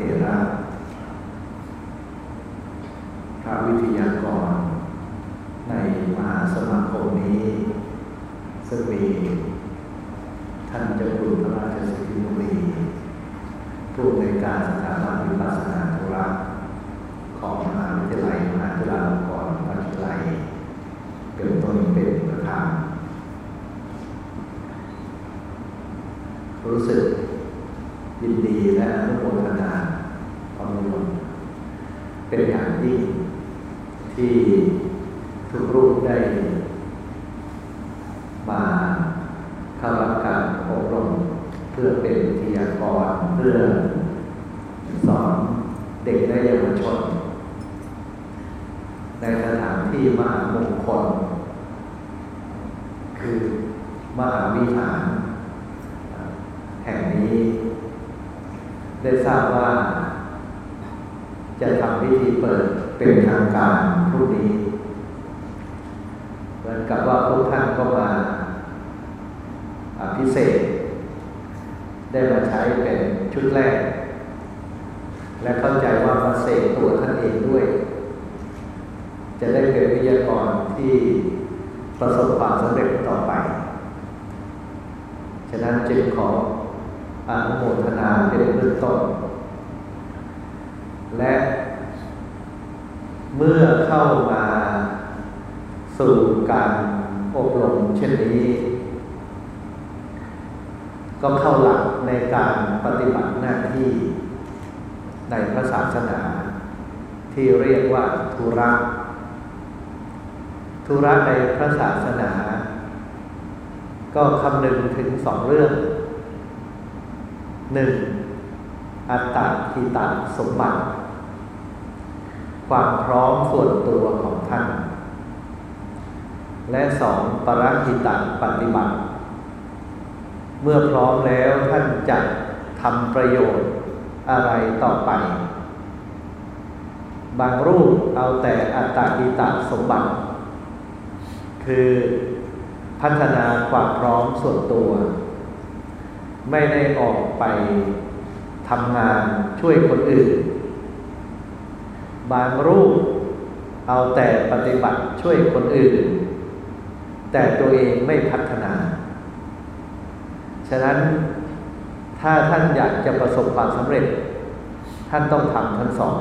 เถระพระวิทยากร ในมหาสมาคมนี้ ซึ่งมีท่านเจ้าคุณพระราชสิทธิมุนีผู้ในการสถาบันวิปัสสนาธุระของมหาวิทยาลัยมหาจุฬาลงกรณราชวิทยาลัยเป็นต้นเป็นประธานรู้สึกยินดีและอนุโมทนาความรุนเป็นอย่างยิ่งที่ทุกรูปได้ มาเข้ารับการอบรมเพื่อเป็นวิทยากรเพื่อสอนเด็กและเยาวชน ในสถานที่มหามงคล คือมหาวิหารแห่งนี้ ได้ทราบว่า จะทำพิธีเปิดเป็นทางการพรุ่งนี้เหมือนกับว่าพวกท่านก็มาพิเศษ ได้มาใช้เป็นชุดแรก และเข้าใจว่ามาเสกตัวท่านเองด้วย จะได้เป็นวิทยากรที่ประสบความสำเร็จต่อไป ฉะนั้นจึงขออนุโมทนาเป็นเบื้องต้น และเมื่อเข้ามาสู่การอบรมเช่นนี้ ก็เข้าหลักในการปฏิบัติหน้าที่ ในพระศาสนา ที่เรียกว่าธุระธุ ระในพระศาสนา ก็คำนึงถึงสองเรื่องหนึ่งอัตตาทิตาสมบัติ ความพร้อมส่วนตัวของท่าน และสองปรักิตาปฏิบัติ เมื่อพร้อมแล้วท่านจะทำประโยชน์อะไรต่อไป บางรูปเอาแต่อัตตาทิตาสมบัติ คือพัฒนาความพร้อมส่วนตัว ไม่ได้ออกไปทำงานช่วยคนอื่น บางรูปเอาแต่ปฏิบัติช่วยคนอื่น แต่ตัวเองไม่พัฒนา ฉะนั้นถ้าท่านอยากจะประสบความสำเร็จ ท่านต้องทำทั้งสอง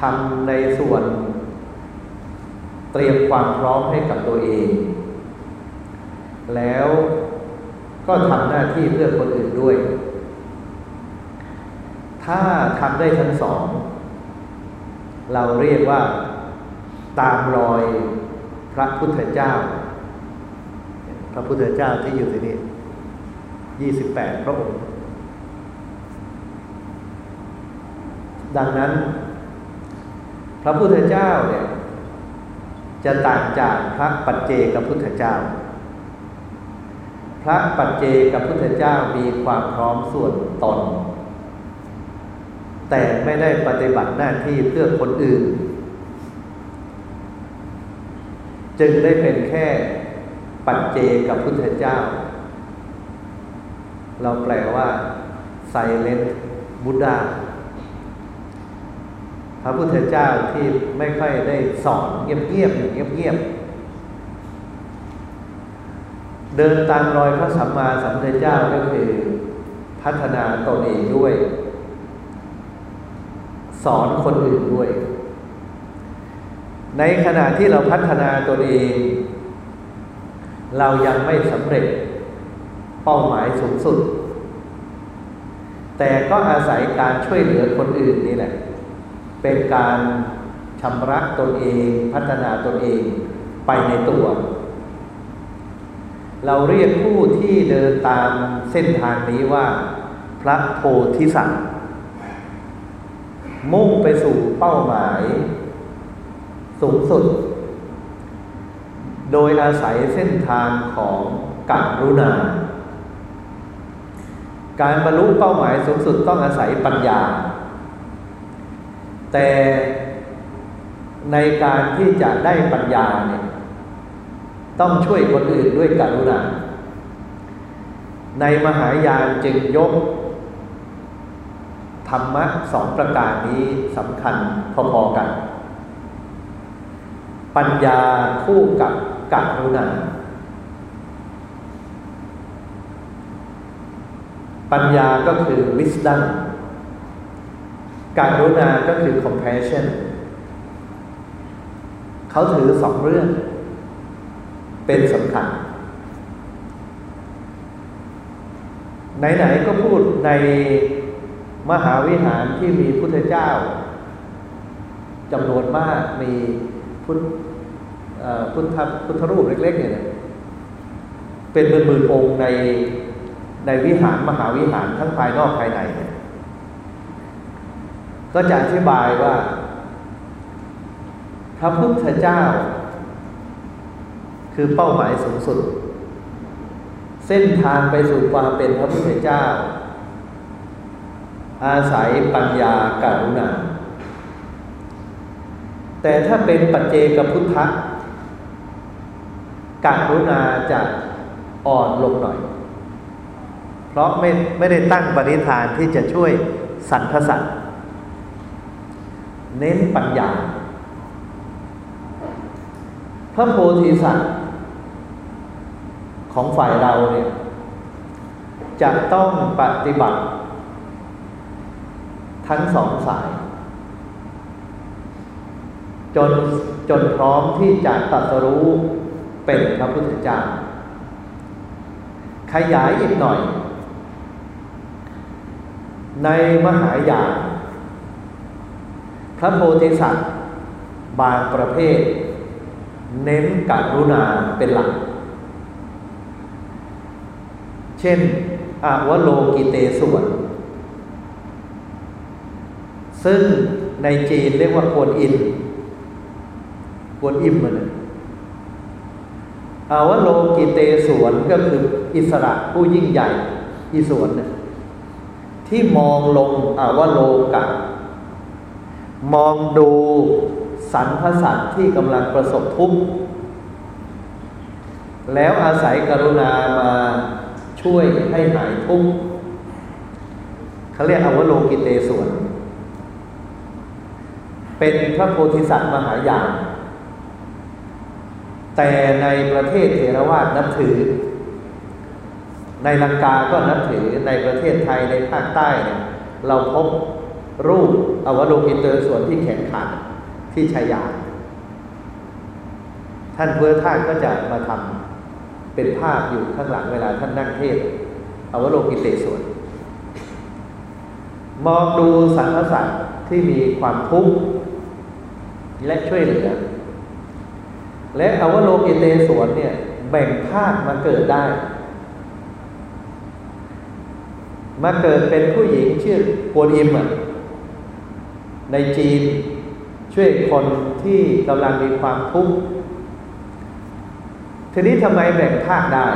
ทำในส่วน เตรียมความพร้อมให้กับตัวเอง แล้วก็ทำหน้าที่เพื่อคนอื่นด้วย ถ้าทำได้ทั้งสอง เราเรียกว่าตามรอยพระพุทธเจ้า พระพุทธเจ้าที่อยู่ที่นี่ยี่สิบแปดพระองค์ ดังนั้น พระพุทธเจ้าเนี่ย จะต่างจากพระปัจเจกพุทธเจ้า พระปัจเจกพุทธเจ้ามีความพร้อมส่วนตน แต่ไม่ได้ปฏิบัติหน้าที่เพื่อคนอื่น จึงได้เป็นแค่ปัจเจกพุทธเจ้า เราแปลว่า silent Buddha พระพุทธเจ้าที่ไม่ค่อยได้สอนเงียบๆเงียบๆเดินตามรอยพระสัมมาสัมพุทธเจ้าก็คือพัฒนาตนเองด้วย สอนคนอื่นด้วย ในขณะที่เราพัฒนาตนเอง เรายังไม่สำเร็จเป้าหมายสูงสุด แต่ก็อาศัยการช่วยเหลือคนอื่นนี่แหละ เป็นการชำระตนเองพัฒนาตนเองไปในตัว เราเรียกผู้ที่เดินตามเส้นทางนี้ว่า พระโพธิสัตว์มุ่งไปสู่เป้าหมาย สูงสุด โดยอาศัยเส้นทางของกัรุณา การบรรลุเป้าหมายสูงสุดต้องอาศัยปัญญา แต่ในการที่จะได้ปัญญาเนี่ยต้องช่วยคนอื่นด้วยกรุณา ในมหายานจึงยก ธรรมะสองประการนี้สำคัญพอๆกัน ปัญญาคู่กับกรุณา ปัญญาก็คือ wisdom การรุณาก็คือ compassion เขาถือสองเรื่อง เป็นสำคัญ ไหน ๆ ก็พูดในมหาวิหารที่มีพุทธเจ้าจำนวนมากมีพุทธพุทธพุทธรูปเล็ก ๆ เนี่ยเป็นหมื่นๆองค์ในในวิหารมหาวิหารทั้งภายนอกภายในเนี่ย ก็จะอธิบายว่า พระพุทธเจ้า คือเป้าหมายสูงสุด เส้นทางไปสู่ความเป็นพระพุทธเจ้า อาศัยปัญญาการุณาแต่ถ้าเป็นปัจเจกพุทธะการุณาจะอ่อนลงหน่อย เพราะไม่ไม่ได้ตั้งปณิธานที่จะช่วยสรรพสัตว์ เน้นปัญญา พระโพธิสัตว์ ของฝ่ายเราเนี่ยจะต้องปฏิบัติ ทั้งสองสาย จนจนพร้อมที่จะตัดสรู้เป็นพระพุทธเจ้าขยายอีกหน่อย ในมหายาน พระโพธิสัตว์บางประเภท เน้นกรุณาเป็นหลัก เช่นอาวโลกิเตส่วน ซึ่งในจีนเรียกว่ากวนอินกวนอิมมันอาวโลกิเตสวนก็คืออิสระผู้ยิ่งใหญ่อิสวนเนี่ยที่มองลงอาวโลกะ มองดูสรรพสัตว์ที่กำลังประสบทุกข์แล้วอาศัยกรุณามาช่วยให้หายทุกข์เขาเรียกอาวโลกิเตส่วน เป็นพระโพธิสัตว์มหายานแต่ในประเทศเทรวาสนับถือ ในลังกาก็นับถือในประเทศไทยในภาคใต้เนี่ยเราพบ รูปอวโลกิเตอร์ส่วนที่แขนขาดที่ชายาท่านเพื่อท่านก็จะมาทำเป็นภาพอยู่ข้างหลังเวลาท่านนั่งเทศอวโลกิเตส่วน มองดูสรรพสัตว์ที่มีความทุกข์และช่วยเหลือ และอวโลกิเตส่วนเนี่ยแบ่งภาคมาเกิดได้ มาเกิดเป็นผู้หญิงชื่อกวนอิมอะ ในจีนช่วยคนที่กำลังมีความทุกข์ทีนี้ทำไมแบ่งภาคได้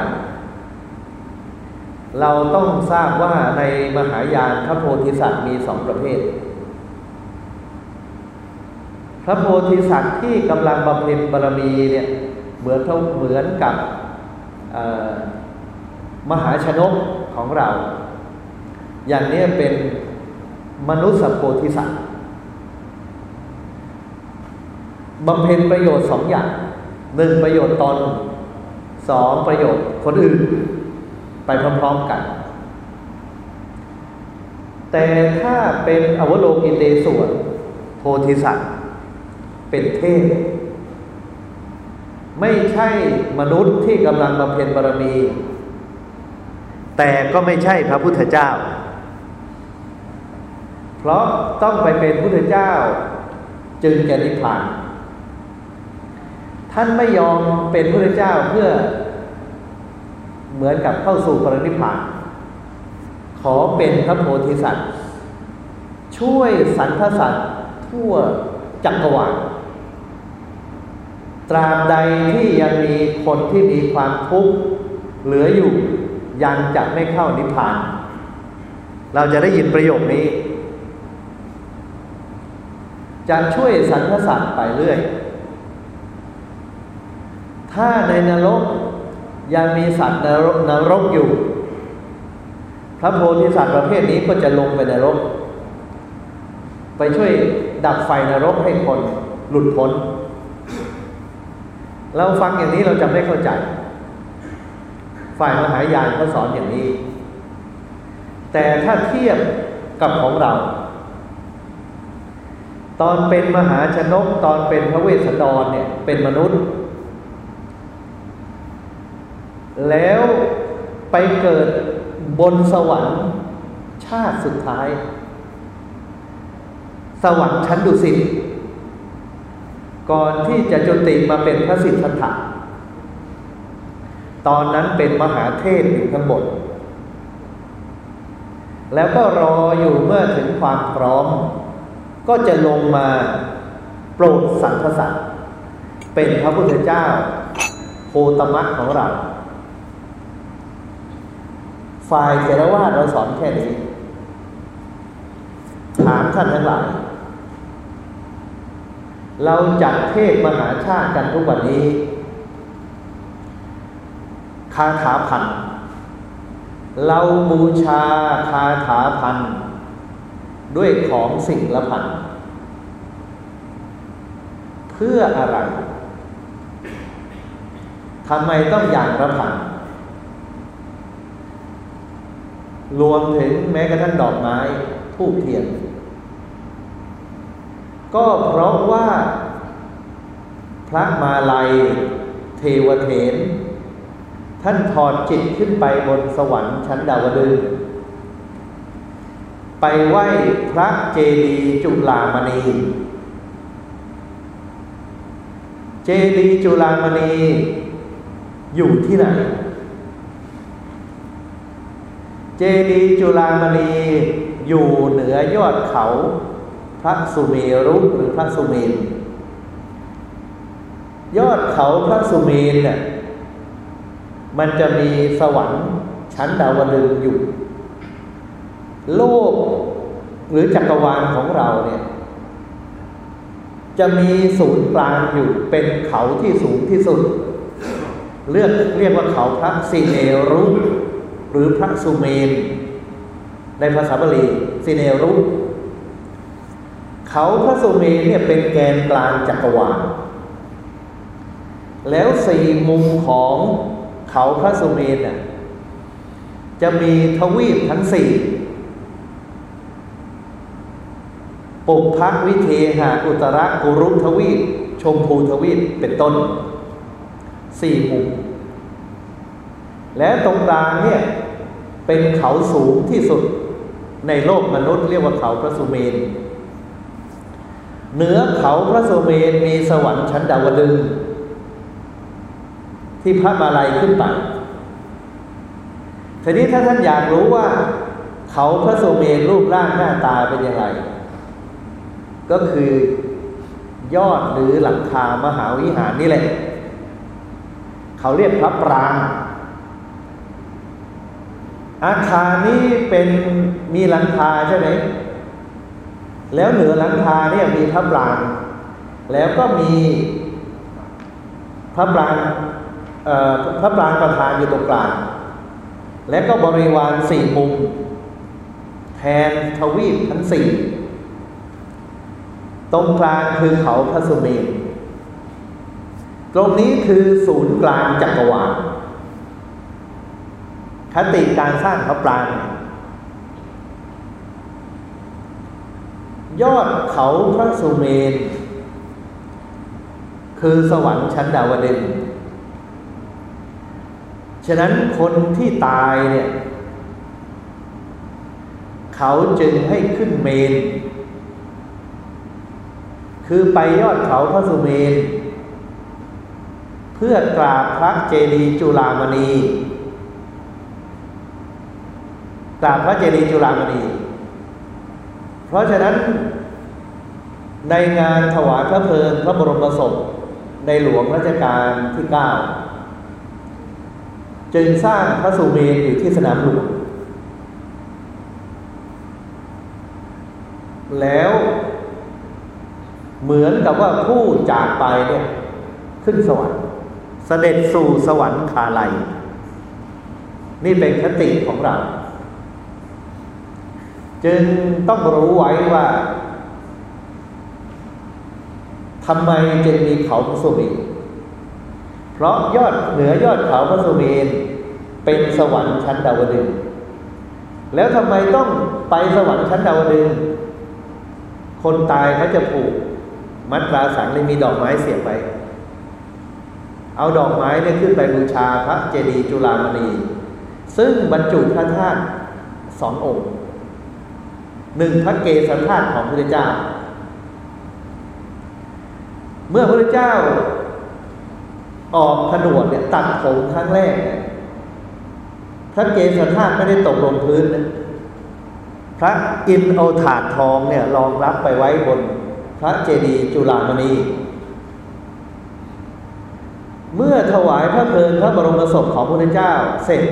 เราต้องทราบว่าในมหายานพระโพธิสัตว์มีสองประเภท พระโพธิสัตว์ที่กำลังบำเพ็ญบารมีเนี่ยเหมือนเท่าเหมือนกับมหาชนกของเรา อย่างนี้เป็นมนุษย์สัพโพธิสัตว์ บำเพ็ญประโยชน์สองอย่างหนึ่งประโยชน์ตนสองประโยชน์คนอื่น ไปพร้อมๆกัน แต่ถ้าเป็นอวโลกินเตส่วนโพธิสัตว์เป็นเทพ ไม่ใช่มนุษย์ที่กำลังบำเพ็ญบารมี แต่ก็ไม่ใช่พระพุทธเจ้า เพราะต้องไปเป็นพุทธเจ้าจึงจะนิพพาน ท่านไม่ยอมเป็นพุทธเจ้าเพื่อเหมือนกับเข้าสู่ปรินิพพาน ขอเป็นพระโพธิสัตว์ ช่วยสรรพสัตว์ทั่วจักรวาลตราบใดที่ยังมีคนที่มีความทุกข์เหลืออยู่ยังจะไม่เข้านิพพาน เราจะได้ยินประโยคนี้ จะช่วยสรรพสัตว์ไปเรื่อย ถ้าในนรกยังมีสัตว์นรกนรกอยู่ พระโพธิสัตว์ประเภทนี้ก็จะลงไปนรก ไปช่วยดับไฟนรกให้คนหลุดพ้น เราฟังอย่างนี้เราจะไม่เข้าใจ ฝ่ายมหายานเขาสอนอย่างนี้ แต่ถ้าเทียบกับของเรา ตอนเป็นมหาชนกตอนเป็นพระเวสสันดรเนี่ยเป็นมนุษย์ แล้วไปเกิดบนสวรรค์ชาติสุดท้าย สวรรค์ชั้นดุสิตก่อนที่จะจุติมาเป็นพระสิทธัตถะตอนนั้นเป็นมหาเทพอยู่ข้างบนแล้วก็รออยู่เมื่อถึงความพร้อม ก็จะลงมาโปรดสังฆสัตว์เป็นพระพุทธเจ้าโคตมะของเรา ฝ่ายเทรวาสเราสอนแค่นี้ ถามท่านทั้งหลาย เราจัดเทศมหาชาติกันทุกวันนี้ คาถาพัน เราบูชาคาถาพัน ด้วยของสิ่งละพัน เพื่ออะไรทำไมต้องอย่างละพัน รวมถึงแม้กระทั่งดอกไม้ทูบเทียน ก็เพราะว่าพระมาลัยเทวเถน ท่านถอดจิตขึ้นไปบนสวรรค์ชั้นดาวดึงไปไหว้พระเจดีย์จุลามณี เจดีย์จุลามณีอยู่ที่ไหน เจ ดีย์จุลามณีอยู่เหนือยอดเขาพระสุเมรุหรือพระสุเมนยอดเขาพระสุเมนเนี่ยมันจะมีสวรรค์ชั้นดาวดึงอยู่ โลกหรือจักรวาลของเราเนี่ย จะมีศูนย์กลางอยู่เป็นเขาที่สูงที่สุด เลือกเรียกว่าเขาพระสิเนรุ หรือพระสุเมน ในภาษาบาลีสิเนรุ เขาพระสุเมนเนี่ยเป็นแกนกลางจักรวาล แล้วสี่มุมของเขาพระสุเมนน่ะจะมีทวีปทั้งสี่ปุพพวิเทหะอุตรกุรุทวีป ชมพูทวีปเป็นต้นสี่มุมและตรงกลางเนี่ย เป็นเขาสูงที่สุดในโลกมนุษย์เรียกว่าเขาพระสุเมน เหนือเขาพระสุเมนมีสวรรค์ชั้นดาวดึงที่พระมาลัยขึ้นไปทีนี้ถ้าท่านอยากรู้ว่า เขาพระสุเมนรูปร่างหน้าตาเป็นยังไง ก็คือยอดหรือหลังคามหาวิหารนี่แหละ เขาเรียกพระปราง อาคารนี้เป็นมีหลังคาใช่ไหมแล้วเหนือหลังคาเนี่ยมีพระปรางแล้วก็มีพระปรางพระปรางประธานอยู่ตรงกลาง และก็บริวารสี่มุม แทนทวีปทั้งสี่ตรงกลางคือเขาพระสุเมนตรงนี้คือศูนย์กลางจักรวาล คติการสร้างพระปรางยอดเขาพระสุเมน คือสวรรค์ชั้นดาวดึงฉะนั้นคนที่ตายเนี่ย เขาจึงให้ขึ้นเมน คือไปยอดเขาพระสุเมน เพื่อกราบพระเจดีย์จุฬามณี กราบพระเจดีย์จุฬามณี เพราะฉะนั้นในงานถวายพระเพลิงพระบรมศพในหลวงรัชกาลที่เก้าจึงสร้างพระสุเมนอยู่ที่สนามหลวง แล้วเหมือนกับว่าผู้จากไปเนี่ยขึ้นสวรรค์เสด็จสู่สวรรค์คาไลนี่เป็นคติของเรา จึงต้องรู้ไว้ว่าทำไมจึงมีเขาพระสุเมนเพราะยอดเหนือยอดเขาพระสุเมนเป็นสวรรค์ชั้นดาวดึงแล้วทำไมต้องไปสวรรค์ชั้นดาวดึงคนตายเขาจะผูก มัดราสังเลยมีดอกไม้เสียบไปเอาดอกไม้เนี่ยขึ้นไปบูชาพระเจดีย์จุฬามณี ซึ่งบรรจุพระธาตุสององค์ หนึ่งพระเกศธาตุของพระเจ้า เมื่อพระเจ้าออกผนวดเนี่ยตัดผมครั้งแรกเนี่ยพระเกศธาตุไม่ได้ตกลงพื้นนะพระอินเอาถาดทองเนี่ยรองรับไปไว้บนพระเจดีย์จุฬามณีเมื่อถวายพระเพลิงพระบรมศพของพระเจ้าเสร็จ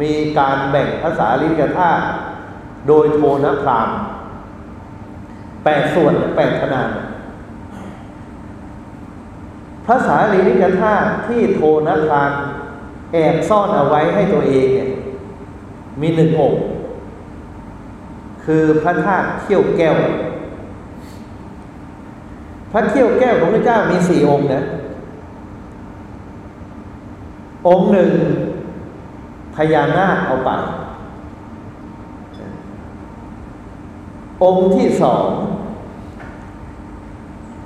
มีการแบ่งภาษาลิกธาตุ โดยโทนพรามแปดส่วนแปดขนาดภาษาลีนิกธาตุที่โทนพรามแอบซ่อนเอาไว้ให้ตัวเองเนี่ยมีหนึ่งองค์คือพระธาตุเขี้ยวแก้ว พระเขี้ยวแก้วของพระเจ้ามีสี่องค์นะ องค์หนึ่งพญานาคเอาไป องค์ที่สอง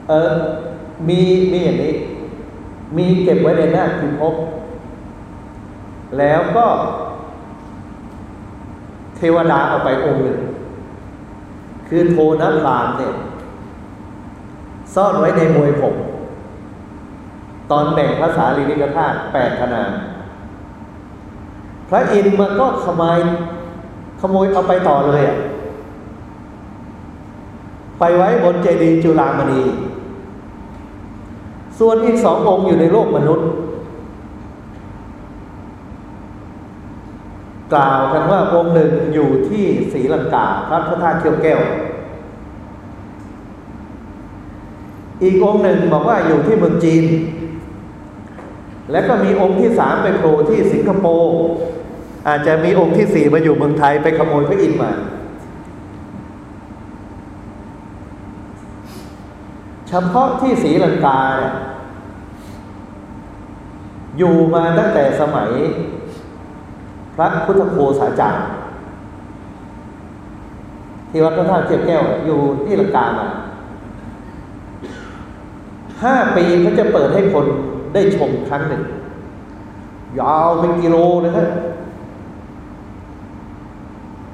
เออมีมีอย่างนี้ มีเก็บไว้ในหน้าพิภพแล้วก็ เทวดาเอาไปองค์หนึ่ง คือโทนพรามเนี่ย ซ่อนไว้ในมวยผม ตอนแบ่งภาษาลีนิกธาตุแปดขนาดพระอินทร์มันก็ขโมยขโมยเอาไปต่อเลยอะ ไปไว้บนเจดีย์จุฬามณี ส่วนอีกสององค์อยู่ในโลกมนุษย์ กล่าวกันว่าองค์หนึ่งอยู่ที่ศรีลังกาพระพุทธาเขี้ยวแก้ว อีกองค์หนึ่งบอกว่าอยู่ที่เมืองจีน และก็มีองค์ที่สามไปโผล่ที่สิงคโปร์อาจจะมีองค์ที่สี่มาอยู่เมืองไทยไปขโมยพระอินทร์มา เฉพาะที่ศรีลังกาเนี่ยอยู่มาตั้งแต่สมัย พระพุทธโฆษาจารย์ที่วัดพระธาตุเทียบแก้ว อยู่ที่ลังกามาห้าปีเขาจะเปิดให้คนได้ชมครั้งหนึ่ง ยาวเป็นกิโลนะครับ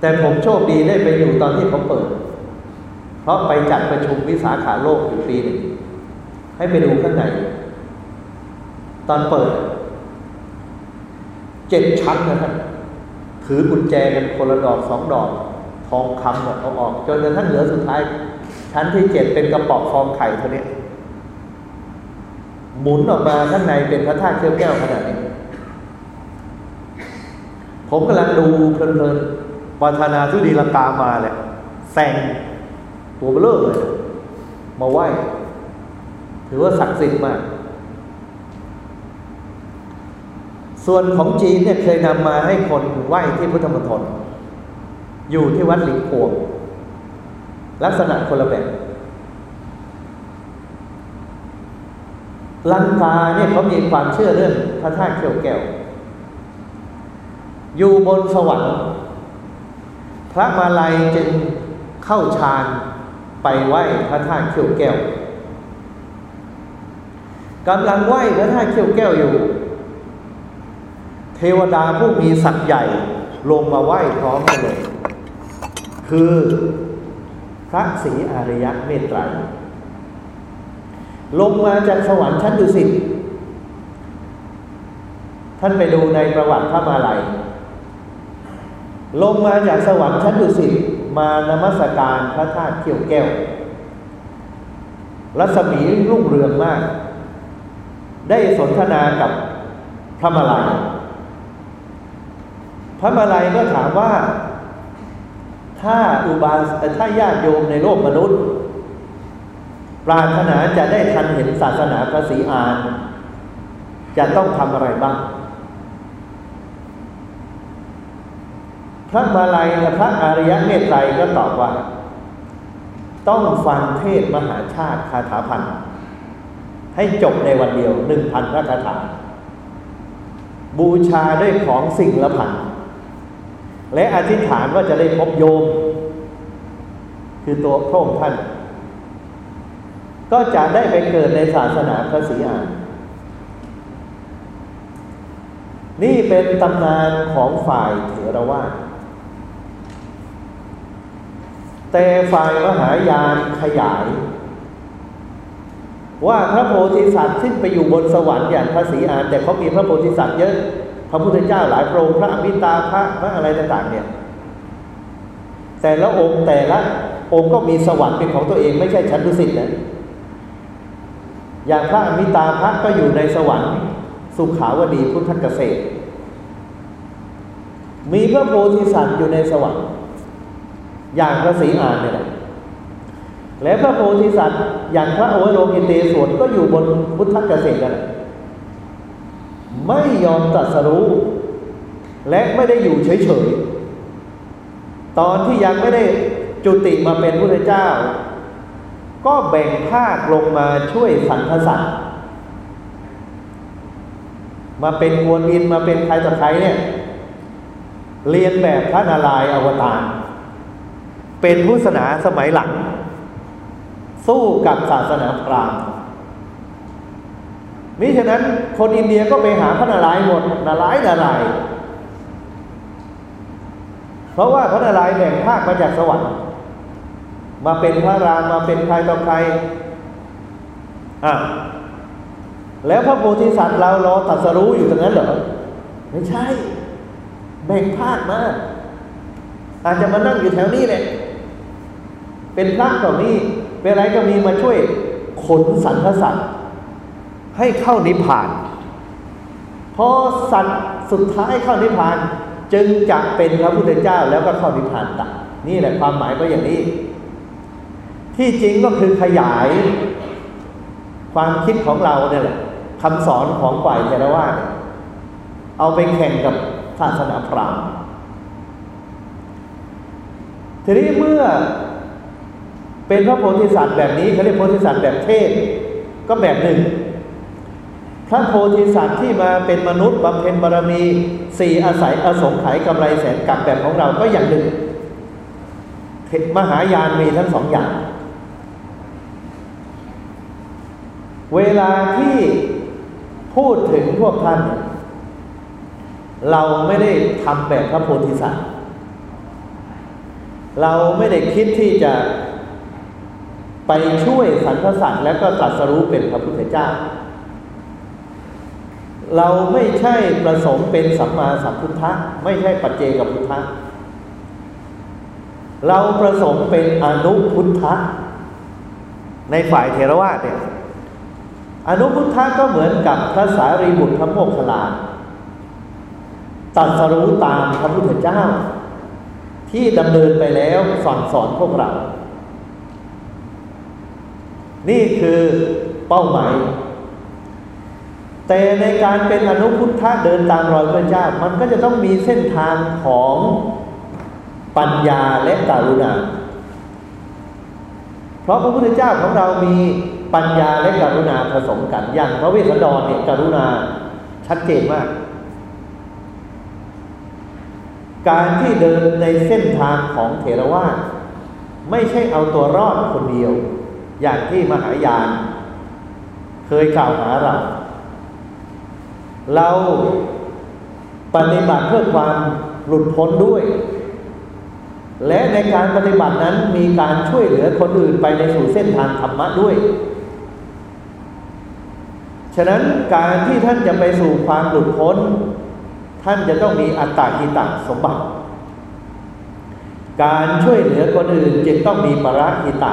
แต่ผมโชคดีได้ไปอยู่ตอนที่เขาเปิด เพราะไปจัดประชุมวิสาขาโลกอยู่ปีหนึ่ง ให้ไปดูข้างในตอนเปิดเจ็ดชั้นนะครับถือกุญแจกันคนละดอกสองดอก ทองคำเอาออก จนกระทั่งเหลือสุดท้าย ชั้นที่เจ็ดเป็นกระป๋องฟองไข่เท่านี้หมุนออกมาข้างในเป็นพระธาตุเขี้ยวแก้วขนาดนี้ ผมกำลังดูเพลินๆประธานาธิบดีลังกามาแหละแซง ตัวเบลอเลยมาไหว้ ถือว่าศักดิ์สิทธิ์มาก ส่วนของจีนเนี่ยเคยนำมาให้คนไหว้ที่พุทธมณฑลอยู่ที่วัดหลิงพวง ลักษณะคนละแบบลังกาเนี่ยเขามีความเชื่อเรื่องพระธาตุเขียวแก้ว อยู่บนสวรรค์ พระมาลัยจึงเข้าฌาน ไปไหว้พระธาตุเขียวแก้วกำลังไหว้พระธาตุเขียวแก้วอยู่ เทวดาผู้มีศักย์ใหญ่ลงมาไหว้พร้อมกันเลย คือพระศรีอริยเมตไตรลงมาจากสวรรค์ชั้นดุสิตท่านไปดูในประวัติพระมาลัย ลงมาจากสวรรค์ชั้นดุสิต มานมัสการพระธาตุเขี้ยวแก้ว รัศมีรุ่งเรืองมาก ได้สนทนากับพระมาลัย พระมาลัยก็ถามว่า ถ้าอุบาสถ้าญาติโยมในโลกมนุษย์ ปรารถนาจะได้ทันเห็นศาสนาพระศรีอาน จะต้องทำอะไรบ้าง พ ระมาลัยและพระอริยเมตไตรก็ตอบว่า ต้องฟังเทศมหาชาติคาถาพันให้จบในวันเดียวหนึ่งพันพระคาถา บูชาด้วยของสิ่งละพันและอธิษฐานว่าจะได้พบโยม คือตัวพระองค์ท่าน ก็จะได้ไปเกิดในศาสนาพระศรีอานนี่เป็นตำนานของฝ่ายเถรวาท แต่ฝ่ายมหายานขยาย ว่าพระโพธิสัตว์ซึ่งไปอยู่บนสวรรค์อย่างพระศรีอาน แต่เขามีพระโพธิสัตว์เยอะพระพุทธเจ้าหลายพระองค์พระอมิตาพระพระอะไรต่างๆเนี่ยแต่ละองค์แต่ละองค์ก็มีสวรรค์เป็นของตัวเองไม่ใช่ชั้นดุสิตนะอย่างพระอมิตาพระก็อยู่ในสวรรค์ สุขาวดีพุทธเกษตร มีพระโพธิสัตว์อยู่ในสวรรค์ อย่างพระศรีอานเนี่ยแหละและพระโพธิสัตว์ อย่างพระอวโลกิเตศวรก็อยู่บนพุทธเกษตรกันไม่ยอมตรัสรู้ และไม่ได้อยู่เฉยๆ ตอนที่ยังไม่ได้จุติมาเป็นพระเจ้า ก็แบ่งภาคลงมาช่วยสรรพสัตว์มาเป็นกวนอินมาเป็นใครต่อใครเนี่ย เรียนแบบพระนารายณ์อวตาร เป็นพุทธศาสนาสมัยหลัง สู้กับศาสนาพราหมณ์มิฉะนั้นคนอินเดียก็ไปหาพระนารายณ์หมดนารายณ์นารายณ์เพราะว่าพระนารายณ์แบ่งภาคมาจากสวรรค์ มาเป็นพระรามมาเป็นใครต่อใครอะแล้วพระโพธิสัตว์เรารอตัดสรู้อยู่ตรงนั้นเหรอไม่ใช่ แบ่งภาคมาอาจจะมานั่งอยู่แถวนี้แหละ เป็นพระก็มีเป็นอะไรก็มีมาช่วยขนสรรพสัตว์ให้เข้านิพพาน พอสัตว์สุดท้ายเข้านิพพาน จึงจะเป็นพระพุทธเจ้าแล้วก็เข้านิพพานตัดนี่แหละความหมายก็อย่างนี้ ที่จริงก็คือขยายความคิดของเราเนี่ยแหละคำสอนของฝ่ายเทรวาสเอาไปแข่งกับศาสนาพราหมณ์ทีนี้เมื่อ เป็นพระโพธิสัตว์แบบนี้เขาเรียกโพธิสัตว์แบบเทพก็แบบหนึ่ง พระโพธิสัตว์ที่มาเป็นมนุษย์บำเพ็ญบารมีสี่อาศัยอสงไขยกำไรแสนกับแบบของเราก็อย่างหนึ่งมหายานมีทั้งสองอย่าง เวลาที่พูดถึงพวกท่าน เราไม่ได้ทำแบบพระโพธิสัตว์ เราไม่ได้คิดที่จะ ไปช่วยสรรพสัตว์แล้วก็ตรัสรู้เป็นพระพุทธเจ้า เราไม่ใช่ประสงค์เป็นสัมมาสัมพุทธะไม่ใช่ปัจเจกพุทธะเราประสงค์เป็นอนุพุทธะในฝ่ายเทรวาสเนี่ยอนุพุทธะก็เหมือนกับพระสารีบุตรพระโมคคัลลาตัดสรู้ตามพระพุทธเจ้า ที่ดำเนินไปแล้วสอนสอนพวกเรา นี่คือเป้าหมาย แต่ในการเป็นอนุพุทธะเดินตามรอยพระเจ้า มันก็จะต้องมีเส้นทางของปัญญาและกรุณา เพราะพระพุทธเจ้าของเรามีปัญญาและกรุณาผสมกัน อย่างพระเวสสันดรเนี่ยกรุณาชัดเจนมาก การที่เดินในเส้นทางของเถรวาทไม่ใช่เอาตัวรอดคนเดียว อย่างที่มหายาน เคยกล่าวหาเรา เราปฏิบัติเพื่อความหลุดพ้นด้วย และในการปฏิบัตินั้นมีการช่วยเหลือคนอื่นไปในสู่เส้นทางธรรมะด้วย ฉะนั้นการที่ท่านจะไปสู่ความหลุดพ้น ท่านจะต้องมีอัตตาหิตะสมบัติ การช่วยเหลือคนอื่นจึงต้องมีปราหิตะ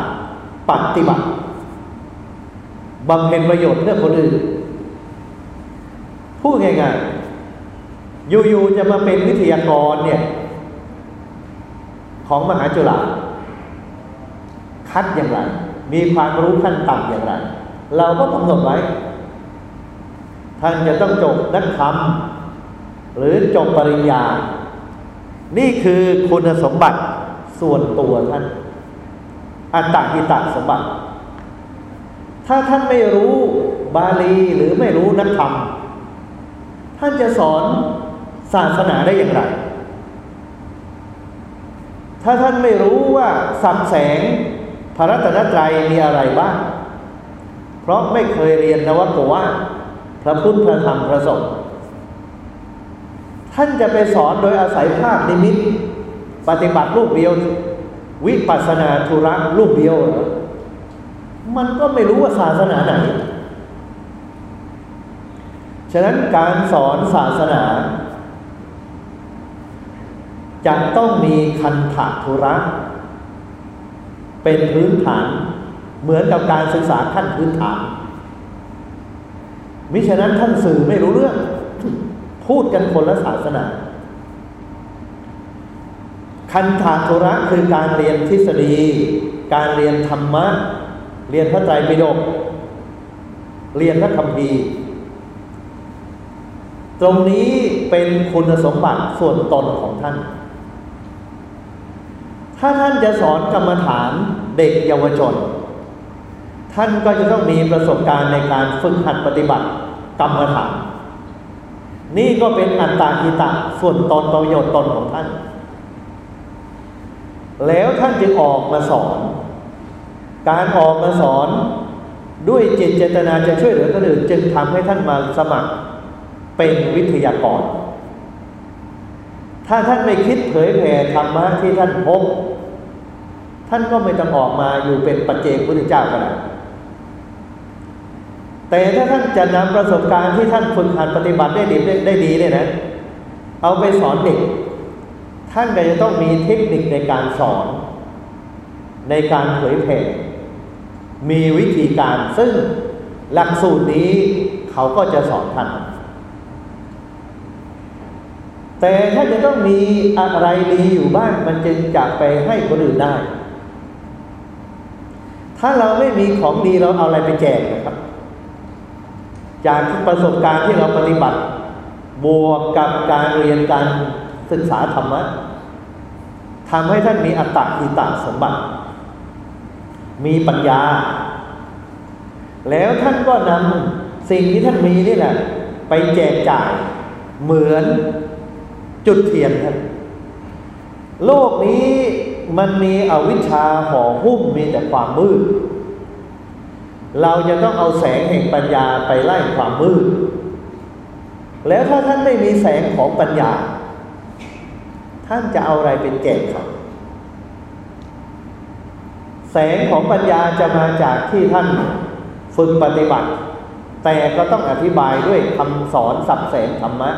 ปฏิบัติบำเพ็ญประโยชน์เพื่อคนอื่น พูดง่ายๆอยู่ๆจะมาเป็นวิทยากรเนี่ย ของมหาจุฬาคัดอย่างไร มีความรู้ขั้นต่ำอย่างไร เราก็กำหนดไว้ ท่านจะต้องจบนักธรรม หรือจบปริญญา นี่คือคุณสมบัติส่วนตัวท่าน อัตตาหิตะสมบัติ ถ้าท่านไม่รู้บาลีหรือไม่รู้นักธรรม ท่านจะสอนศาสนาได้อย่างไร ถ้าท่านไม่รู้ว่าสับแสงพระรัตนตรัยมีอะไรบ้าง เพราะไม่เคยเรียนนวโกวาพระพุทธพระธรรมพระสงฆ์ท่านจะไปสอนโดยอาศัยภาพนิมิต ปฏิบัติรูปเดียว วิปัสนาธุระรูปเดียวเหรอมันก็ไม่รู้ว่าศาสนาไหน ฉะนั้นการสอนศาสนาจะต้องมีคันถธุระ เป็นพื้นฐาน เหมือนกับการศึกษาขั้นพื้นฐาน มิฉะนั้นท่านสื่อไม่รู้เรื่อง พูดกันคนละศาสนา คันถาธุระคือการเรียนทฤษฎี การเรียนธรรมะ เรียนพระไตรปิฎกเรียนพระคัมภีร์ ตรงนี้เป็นคุณสมบัติส่วนตนของท่าน ถ้าท่านจะสอนกรรมฐานเด็กเยาวชน ท่านก็จะต้องมีประสบการณ์ในการฝึกหัดปฏิบัติกรรมฐาน นี่ก็เป็นอัตตาหิตะส่วนตนประโยชน์ตนของท่าน แล้วท่านจึงออกมาสอน การออกมาสอนด้วยจิตเจตนาจะช่วยเหลือคนอื่นจึงทำให้ท่านมาสมัครเป็นวิทยากร ถ้าท่านไม่คิดเผยแผ่ธรรมะที่ท่านพบ ท่านก็ไม่ต้องออกมาอยู่เป็นปัจเจกพุทธเจ้าก็ได้แต่ถ้าท่านจะนำประสบการณ์ที่ท่านฝึกหัดปฏิบัติได้ดีได้ดีเนี่ยนะ เอาไปสอนเด็ก ท่านก็จะต้องมีเทคนิคในการสอน ในการเผยแผ่มีวิธีการซึ่งหลักสูตรนี้เขาก็จะสอนท่าน แต่ถ้าจะต้องมีอะไรดีอยู่บ้างมันจึงจะไปให้คนอื่นได้ ถ้าเราไม่มีของดีเราเอาอะไรไปแจกนะครับ จากประสบการณ์ที่เราปฏิบัติ บวกกับการเรียนการ ศึกษาธรรมะทำให้ท่านมีอัตตาหิตาสมบัติ มีปัญญา แล้วท่านก็นำสิ่งที่ท่านมีนี่แหละ ไปแจกจ่ายเหมือนจุดเทียนท่านโลกนี้มันมีอวิชชาห่อหุ้มมีแต่ความมืด เราจะต้องเอาแสงแห่งปัญญาไปไล่ความมืด แล้วถ้าท่านไม่มีแสงของปัญญา ท่านจะเอาอะไรเป็นแก่เขาแสงของปัญญาจะมาจากที่ท่านฝึกปฏิบัติ แต่ก็ต้องอธิบายด้วยคำสอนสับแสงธรรมะ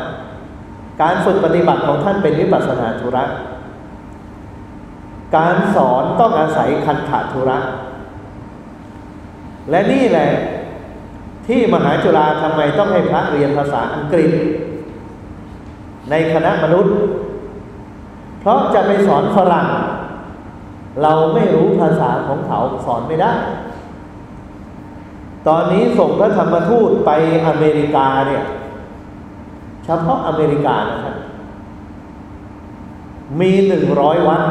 การฝึกปฏิบัติของท่านเป็นวิปัสสนาธุระ การสอนต้องอาศัยคันถาธุระ และนี่แหละที่มหาจุฬาทำไมต้องให้พระเรียนภาษาอังกฤษ ในคณะมนุษย์ เพราะจะไปสอนฝรั่ง เราไม่รู้ภาษาของเขาสอนไม่ได้ ตอนนี้ส่งพระธรรมทูตไปอเมริกาเนี่ย เฉพาะอเมริกานะครับมีหนึ่งร้อยวัด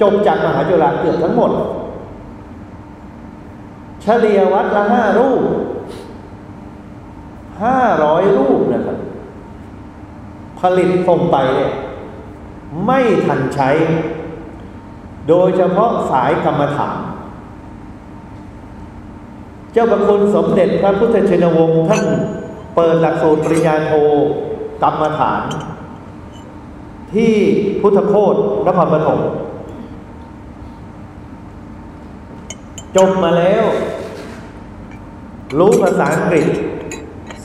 จบจากมหาจุฬาเกือบทั้งหมด เฉลี่ยวัดละห้ารูปห้าร้อยรูปนะครับ ผลิตส่งไปเนี่ย ไม่ทันใช้ โดยเฉพาะสายกรรมฐาน เจ้าประคุณสมเด็จพระพุทธชินวงศ์ท่านเปิดหลักสูตรปริญญาโทกรรมฐาน ที่พุทธโคตนครปฐมจบมาแล้ว รู้ภาษาอังกฤษ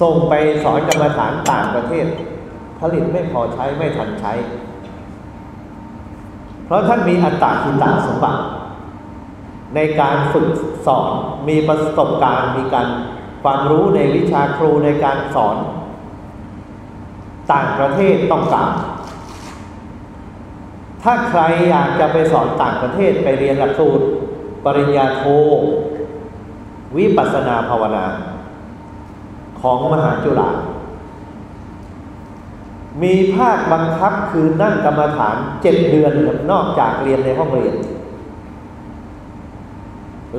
ส่งไปสอนกรรมฐานต่างประเทศ ผลิตไม่พอใช้ไม่ทันใช้ ราะท่านมีอัตตาคิตาสมบัติ ในการฝึกสอนมีประสบการณ์มีการความรู้ในวิชาครูในการสอน ต่างประเทศต้องการถ้าใครอยากจะไปสอนต่างประเทศไปเรียนหลักสูตร ปริญญาโท วิปัสนาภาวนา ของมหาจุฬา มีภาคบังคับคือนั่งกรรมฐานเจ็ดเดือนนอกจากเรียนในห้องเรียน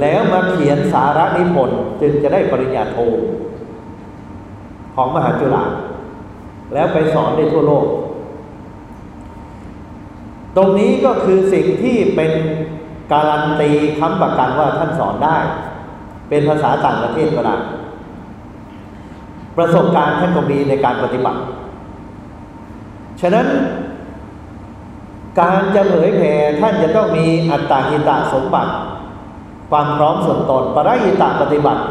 แล้วมาเขียนสาระนิพนธ์จึงจะได้ปริญญาโท ของมหาจุฬาแล้วไปสอนในทั่วโลก ตรงนี้ก็คือสิ่งที่เป็นการันตีค้ำประกันว่าท่านสอนได้ เป็นภาษาต่างประเทศก็ได้ประสบการณ์ท่านก็มีในการปฏิบัติ ฉะนั้น การจะเผยแผ่ท่านจะต้องมีอัตตาหิตะสมบัติ ความพร้อมส่วนตนปริยิตะปฏิบัติ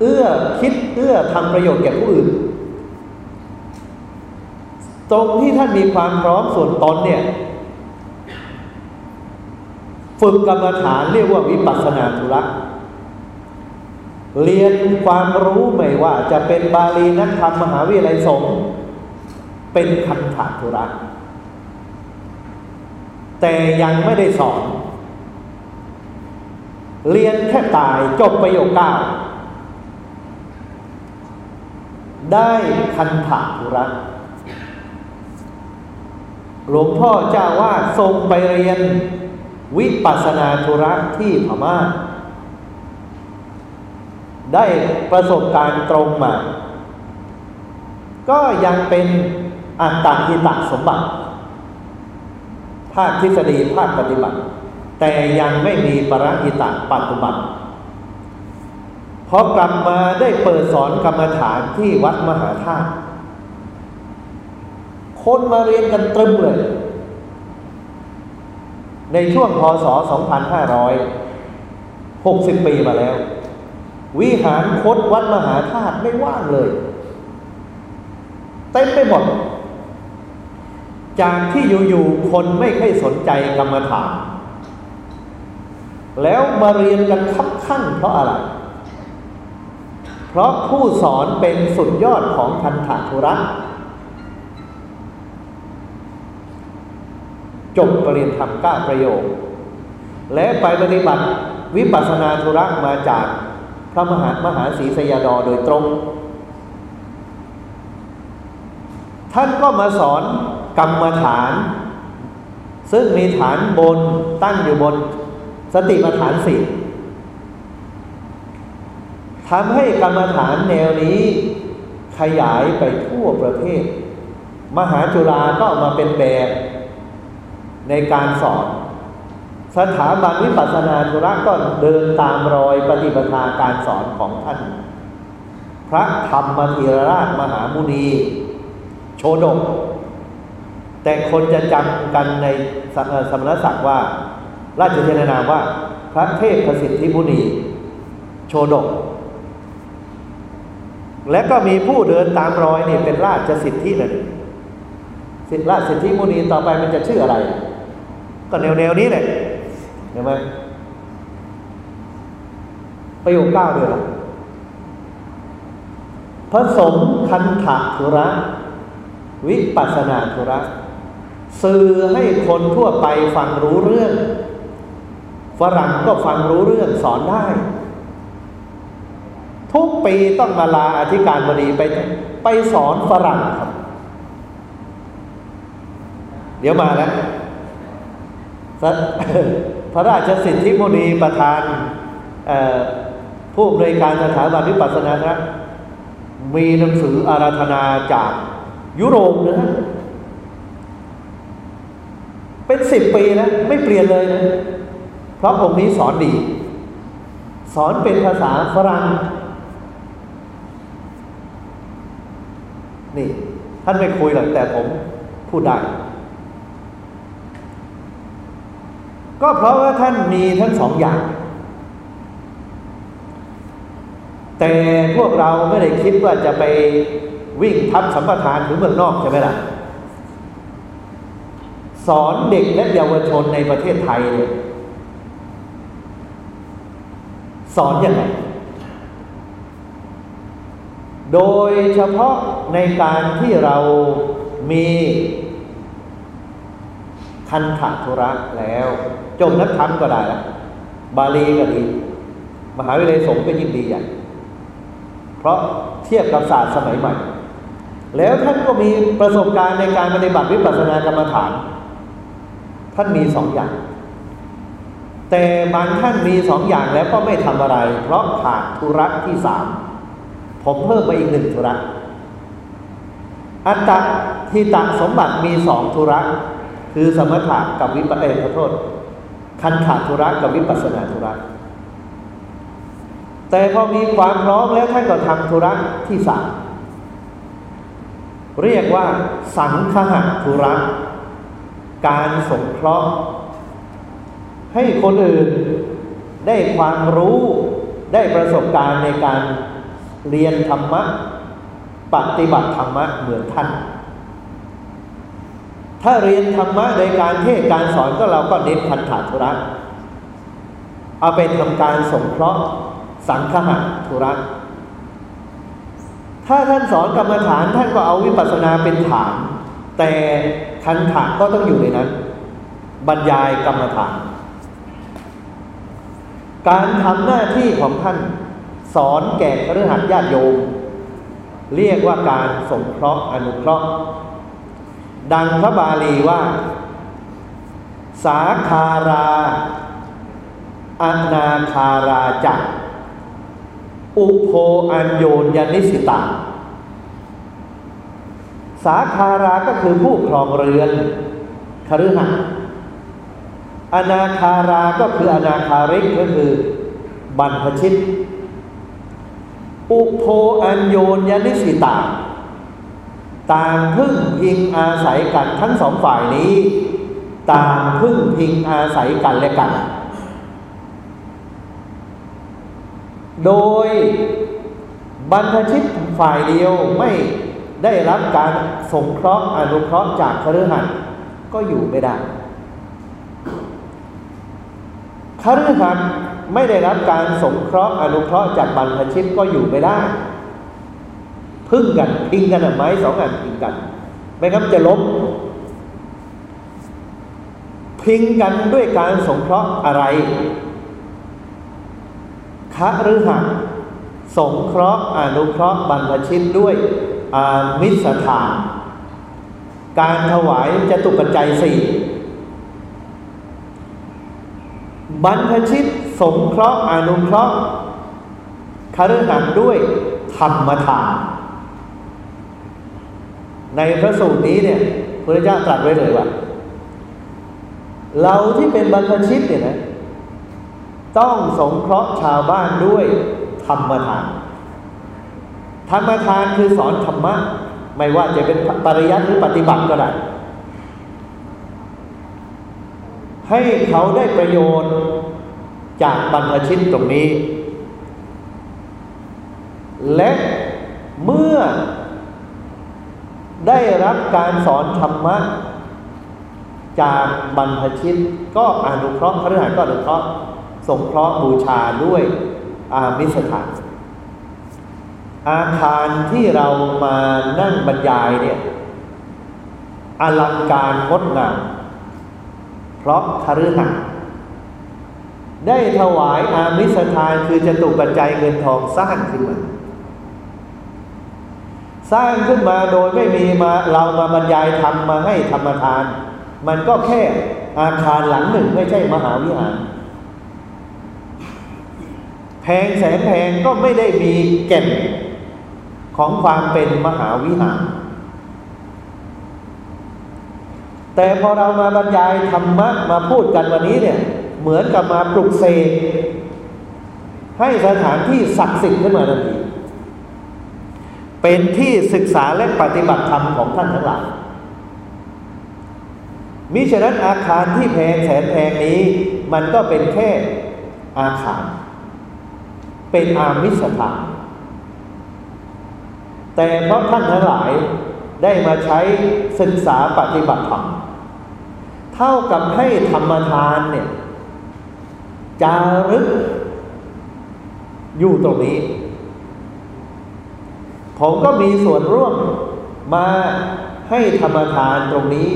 เอื้อคิดเอื้อทำประโยชน์แก่ผู้อื่น ตรงที่ท่านมีความพร้อมส่วนตนเนี่ยฝึกกรรมฐานเรียกว่าวิปัสสนาธุระเรียนความรู้ไม่ว่าจะเป็นบาลีนักธรรมมหาวิทยาลัยสงฆ์ เป็นคันถาธุระ แต่ยังไม่ได้สอน เรียนแค่ตายจบประโยคเก้าได้คันถาธุระ หลวงพ่อเจ้าว่าทรงไปเรียนวิปัสนาธุระที่พมา่า ได้ประสบการณ์ตรงมา ก็ยังเป็น อัตตาหิตะสมบัติ ภาคทฤษฎีภาคปฏิบัติ แต่ยังไม่มีปรหิตะปัจจุบันพอกลับมาได้เปิดสอนกรรมฐานที่วัดมหาธาตุคนมาเรียนกันตรึมเลย ในช่วงพศ 2560 ปีมาแล้ว วิหารคดวัดมหาธาตุไม่ว่างเลย เต็มไปหมด จากที่อยู่ๆคนไม่ค่อยสนใจกรรมฐาน แล้วมาเรียนกันคับขั้นเพราะอะไร เพราะผู้สอนเป็นสุดยอดของทันถธุระจบปรริญญาธรรมก้าประโยค และไปปฏิบัติวิปัสสนาธุระมาจากพระมหามหาศรีสยาดอโดยตรง ท่านก็มาสอน กรรมฐาน ซึ่งมีฐานบนตั้งอยู่บนสติปัฏฐานสี่ทำให้กรรมฐานแนวนี้ขยายไปทั่วประเทศ มหาจุฬาก็มาเป็นแบบในการสอน สถาบันวิปัสสนาธุระก็เดินตามรอยปฏิปทาการสอนของท่าน พระธรรมธีรราชมหามุนี โชดก แต่คนจะจำกันในสมณศักดิ์ว่า ราชเทนนามว่า พระเทพประสิทธิมุนีโชดก และก็มีผู้เดินตามรอยนี่เป็นราชสิทธิเลยสิทธิราชสิทธิมุนีต่อไปมันจะชื่ออะไร ก็แนวแนวนี้แหละช่ไหมประโยคเก้าเดือนผสมคันถะธุระ วิปัสนาธุระ สื่อให้คนทั่วไปฟังรู้เรื่อง ฝรั่งก็ฟังรู้เรื่องสอนได้ ทุกปีต้องมาลาอธิการบดีไปไปสอนฝรั่งครับ เดี๋ยวมาแล้วพระราชสิทธิมุนีประธานผู้บริการสถาบันวิปัสสนาครับมีหนังสืออาราธนาจากยุโรปนะ เป็นสิบปีนะไม่เปลี่ยนเลยนะ เพราะองค์นี้สอนดี สอนเป็นภาษาฝรั่งนี่ ท่านไม่คุยหรอกแต่ผมพูดได้ ก็เพราะว่าท่านมีทั้งสองอย่าง แต่พวกเราไม่ได้คิดว่าจะไปวิ่งทับสัมปทานหรือเมืองนอกใช่ไหมล่ะ สอนเด็กและเยาวชนในประเทศไทยเนี่ยสอนอยังไง โดยเฉพาะในการที่เรามีคันถะธุระแล้ว จบนักธรรมก็ได้ละบาลีก็ดี มหาวิทยาลัยสงฆ์ก็ยิ่งดีใหญ่เพราะเทียบกับศาสตร์สมัยใหม่ แล้วท่านก็มีประสบการณ์ในการปฏิบัติวิปัสสนากรรมฐาน ท่านมีสองอย่าง แต่บางท่านมีสองอย่างแล้วก็ไม่ทำอะไร เพราะขาดธุระที่สามผมเพิ่มไปอีกหนึ่งธุระอัตตะทิตะสมบัติมีสองธุระคือสมถะกับวิปัสสนาโทษ คันขาดธุระกับวิปัสสนาธุระ แต่พอมีความพร้อมแล้วท่านก็ทำธุระที่สามเรียกว่าสังคหะธุระ การสงเคราะห์ ให้คนอื่นได้ความรู้ได้ประสบการณ์ในการเรียนธรรมะ ปฏิบัติธรรมะเหมือนท่าน ถ้าเรียนธรรมะในการเทศการสอนก็เราก็เน้นพันธะธุระ เอาไปทำการสงเคราะห์สังคหะธุระ ถ้าท่านสอนกรรมฐานท่านก็เอาวิปัสสนาเป็นฐาน แต่ คันถาก็ต้องอยู่ในนั้น บรรยายกรรมฐาน การทำหน้าที่ของท่านสอนแก่ครหัสญาติโยม เรียกว่าการสงเคราะห์อนุเคราะห์ ดังพระบาลีว่า สาคาราอนาคาราจักอุโพอัญโยนยนิสิตา สาคาราก็คือผู้ครองเรือนคฤหัสอนาคาราก็คืออนาคาริกก็คือบรรพชิต อุโพอัญโยนยนิสิตา ต่างพึ่งพิงอาศัยกันทั้งสองฝ่ายนี้ ต่างพึ่งพิงอาศัยกันและกัน โดยบรรพชิตฝ่ายเดียวไม่ ได้รับการสงเคราะห์อนุเคราะห์จากคฤหัสถ์ก็อยู่ไม่ได้คฤหัสถ์ไม่ได้รับการสงเคราะห์อนุเคราะห์จากบรรพชิตก็อยู่ไม่ได้ พึ่งกันพิงกันไม้สองอันพิงกัน ไม่งั้นจะล้มพิงกันด้วยการสงเคราะห์อะไรคฤหัสสงเคราะห์อนุเคราะห์บรรพชิตด้วย มิสถาน การถวายจะตุปัจจัยสี่บรรพชิตสงเคราะห์อนุเคราะห์คฤหัสด้วยธรรมทาน ในพระสูตรนี้เนี่ยพระเจ้าตรัสไว้เลยว่า เราที่เป็นบรรพชิตเนี่ยนะ ต้องสงเคราะห์ชาวบ้านด้วยธรรมทาน ธรรมทานคือสอนธรรมะ ไม่ว่าจะเป็นปริยัติหรือปฏิบัติก็ได้ ให้เขาได้ประโยชน์จากบรรพชิตตรงนี้ และเมื่อได้รับการสอนธรรมะ จากบรรพชิตก็อนุเคราะห์พระหัสก็อนุเคราะห์สงเคราะห์บูชาด้วยอามิสถาน อาคารที่เรามานั่งบรรยายเนี่ยอลังการงดงามเพราะคฤหัสได้ถวายอามิสทานคือจะตุปัจจัยเงินทองสร้างขึ้นมา สร้างขึ้นมาโดยไม่มีมาเรามาบรรยายทำมาให้ธรรมทาน มันก็แค่อาคารหลังหนึ่งไม่ใช่มหาวิหารแพงแสนแพงก็ไม่ได้มีแก่น ของความเป็นมหาวิหาร แต่พอเรามาบรรยายธรรมะมาพูดกันวันนี้เนี่ย เหมือนกับมาปลุกเสกให้สถานที่ศักดิ์สิทธิ์ขึ้นมาทันทีเป็นที่ศึกษาและปฏิบัติธรรมของท่านทั้งหลายมิฉะนั้นอาคารที่แพงแสนแพงนี้ มันก็เป็นแค่อาคาร เป็นอามิสถาน แต่เพราะท่านทั้งหลายได้มาใช้ศึกษาปฏิบัติธรรมเท่ากับให้ธรรมทานเนี่ยจารึกอยู่ตรงนี้ ผมก็มีส่วนร่วมมาให้ธรรมทานตรงนี้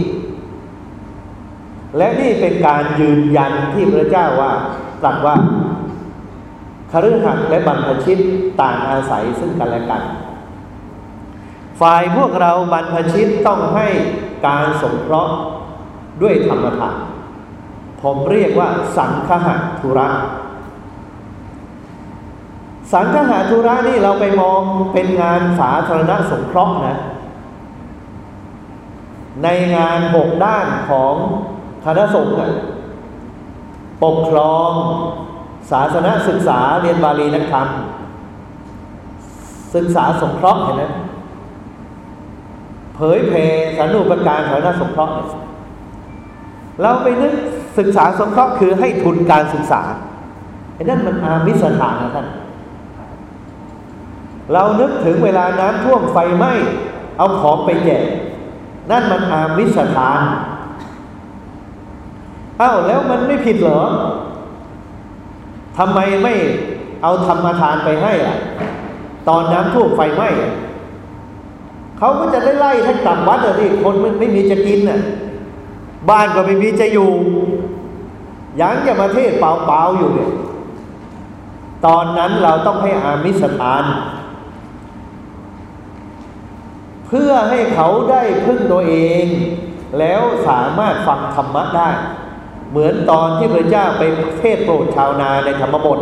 และนี่เป็นการยืนยันที่พระเจ้าว่าตรัสว่าคฤหัสถ์และบรรพชิตต่างอาศัยซึ่งกันและกัน ฝ่ายพวกเราบรรพชิตต้องให้การสงเคราะห์ด้วยธรรมทานผมเรียกว่า สังฆะธุระ สังฆะธุระนี่เราไปมองเป็นงานสาธารณสงเคราะห์นะ ในงานหกด้านของคณะสงฆ์ปกครอง ศาสนศึกษาเรียนบาลีนักธรรม ศึกษาสงเคราะห์เห็นไหม เผยแผ่สานุปการสาธารณสงเคราะห์เราไปนึกศึกษาสงเคราะห์คือให้ทุนการศึกษาไอ้นั่นมันอามิสถานนะท่านเรานึกถึงเวลาน้ำท่วมไฟไหม้เอาของไปแจกนั่นมันอามิสถานอ้าวแล้วมันไม่ผิดเหรอทำไมไม่เอาธรรมทานไปให้อะ ตอนน้ำท่วมไฟไหม้ เขาก็จะได้ไล่ท่านกลับวัดเลยคนไม่ไม่มีจะกินน่ะบ้านก็ไม่มีจะอยู่ยังจะมาเทศเปล่าๆอยู่เนี่ยตอนนั้นเราต้องให้อามิสทาน เพื่อให้เขาได้พึ่งตัวเอง แล้วสามารถฟังธรรมะได้ เหมือนตอนที่พระเจ้าไปเทศโปรดชาวนาในธรรมบท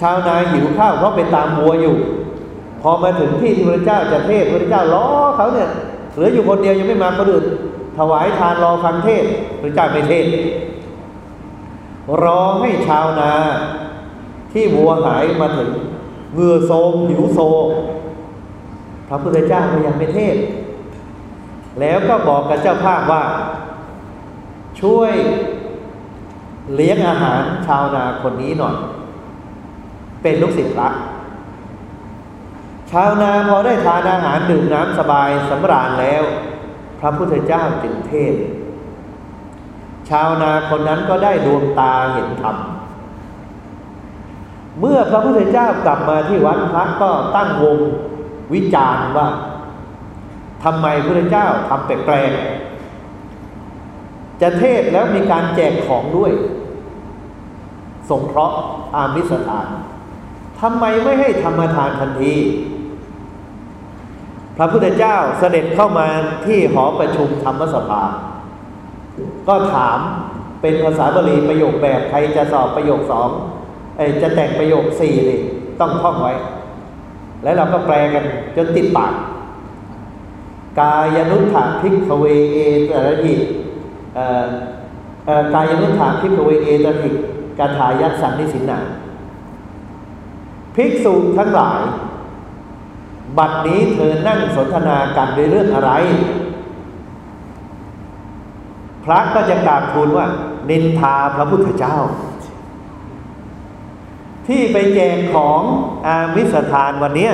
ชาวนาหิวข้าวเพราะไปตามวัวอยู่ พอมาถึงที่ที่พระเจ้าจะเทศพระเจ้าล้อเขาเนี่ยเหลืออยู่คนเดียวยังไม่มาคนอื่นถวายทานรอฟังเทศพระเจ้าไม่เทศ รอให้ชาวนา ที่วัวหายมาถึงเงือโซมหิวโซพระพุทธเจ้าก็ยังไม่เทศ แล้วก็บอกกับเจ้าภาพว่า ช่วยเลี้ยงอาหารชาวนาคนนี้หน่อย เป็นลูกศิษย์พระ ชาวนาพอได้ทานอาหารดื่มน้ำสบายสำราญแล้ว พระพุทธเจ้าจึงเทศ ชาวนาคนนั้นก็ได้ดวงตาเห็นธรรมเมื่อพระพุทธเจ้ากลับมาที่วัดพระก็ตั้งวงวิจารณ์ว่าทำไมพระพุทธเจ้าทำแปลกๆจะเทศแล้วมีการแจกของด้วยสงเคราะห์อามิสถานทำไมไม่ให้ธรรมทานทันที พระพุทธเจ้าเสด็จเข้ามาที่หอประชุมธรรมสภา ก็ถามเป็นภาษาบาลีประโยคแบบใครจะสอบประโยคสองจะแต่งประโยคสี่เลยต้องท่องไว้ แล้วเราก็แปลกันจนติดปาก กายนุตถ ภิกขเวเอตรหิกายนุตถ ภิกขเวเอตรหิ กถาย สันนิสินนาภิกษุทั้งหลาย บัดนี้เธอนั่งสนทนากันด้วยเรื่องอะไร พระก็จะกราบทูลว่า นินทาพระพุทธเจ้า ที่ไปแจกของอามิสทานวันนี้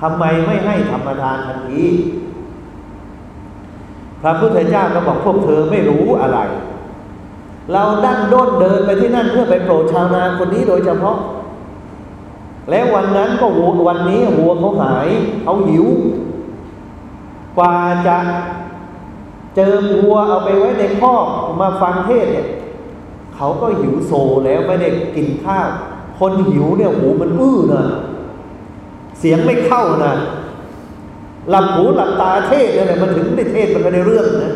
ทำไมไม่ให้ธรรมทานทันทีพระพุทธเจ้าก็บอกพวกเธอไม่รู้อะไร เราดั้นด้นเดินไปที่นั่นเพื่อไปโปรดชาวนาคนนี้โดยเฉพาะ แล้ววันนั้นก็วัววันนี้วัวเขาหายเขาหิว กว่าจะเจอวัวเอาไปไว้ในคอกมาฟังเทศเนี่ยเขาก็หิวโซแล้วไม่ได้กินข้าวคนหิวเนี่ยหูมันอื้อนะเสียงไม่เข้านะหลับหูหลับตาเทศเนี่ยมันถึงได้เทศมันไม่ได้เรื่องนะ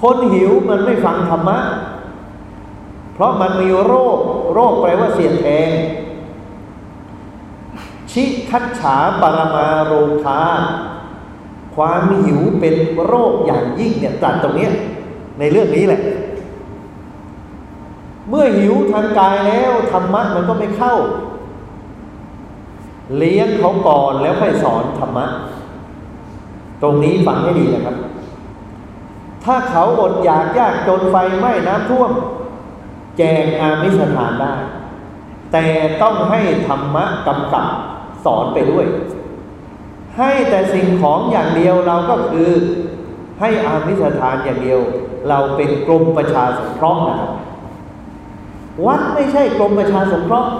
คนหิวมันไม่ฟังธรรมะ เพราะมันมีโรค โรคแปลว่าเสียดแทง ชิคัตฉาบารมาโรคา ความหิวเป็นโรคอย่างยิ่งเนี่ยตัดตรงนี้ในเรื่องนี้แหละ เมื่อหิวทางกายแล้วธรรมะมันก็ไม่เข้า เลี้ยงเขาก่อนแล้วค่อยสอนธรรมะ ตรงนี้ฟังให้ดีนะครับ ถ้าเขาอดอยากยากจนไฟไหม้น้ำท่วม แจงอามิสถานได้ แต่ต้องให้ธรรมะกำกับสอนไปด้วย ให้แต่สิ่งของอย่างเดียวเราก็คือให้อามิสถานอย่างเดียว เราเป็นกรมประชาสงเคราะห์นะครับวัดไม่ใช่กรมประชาสงเคราะห์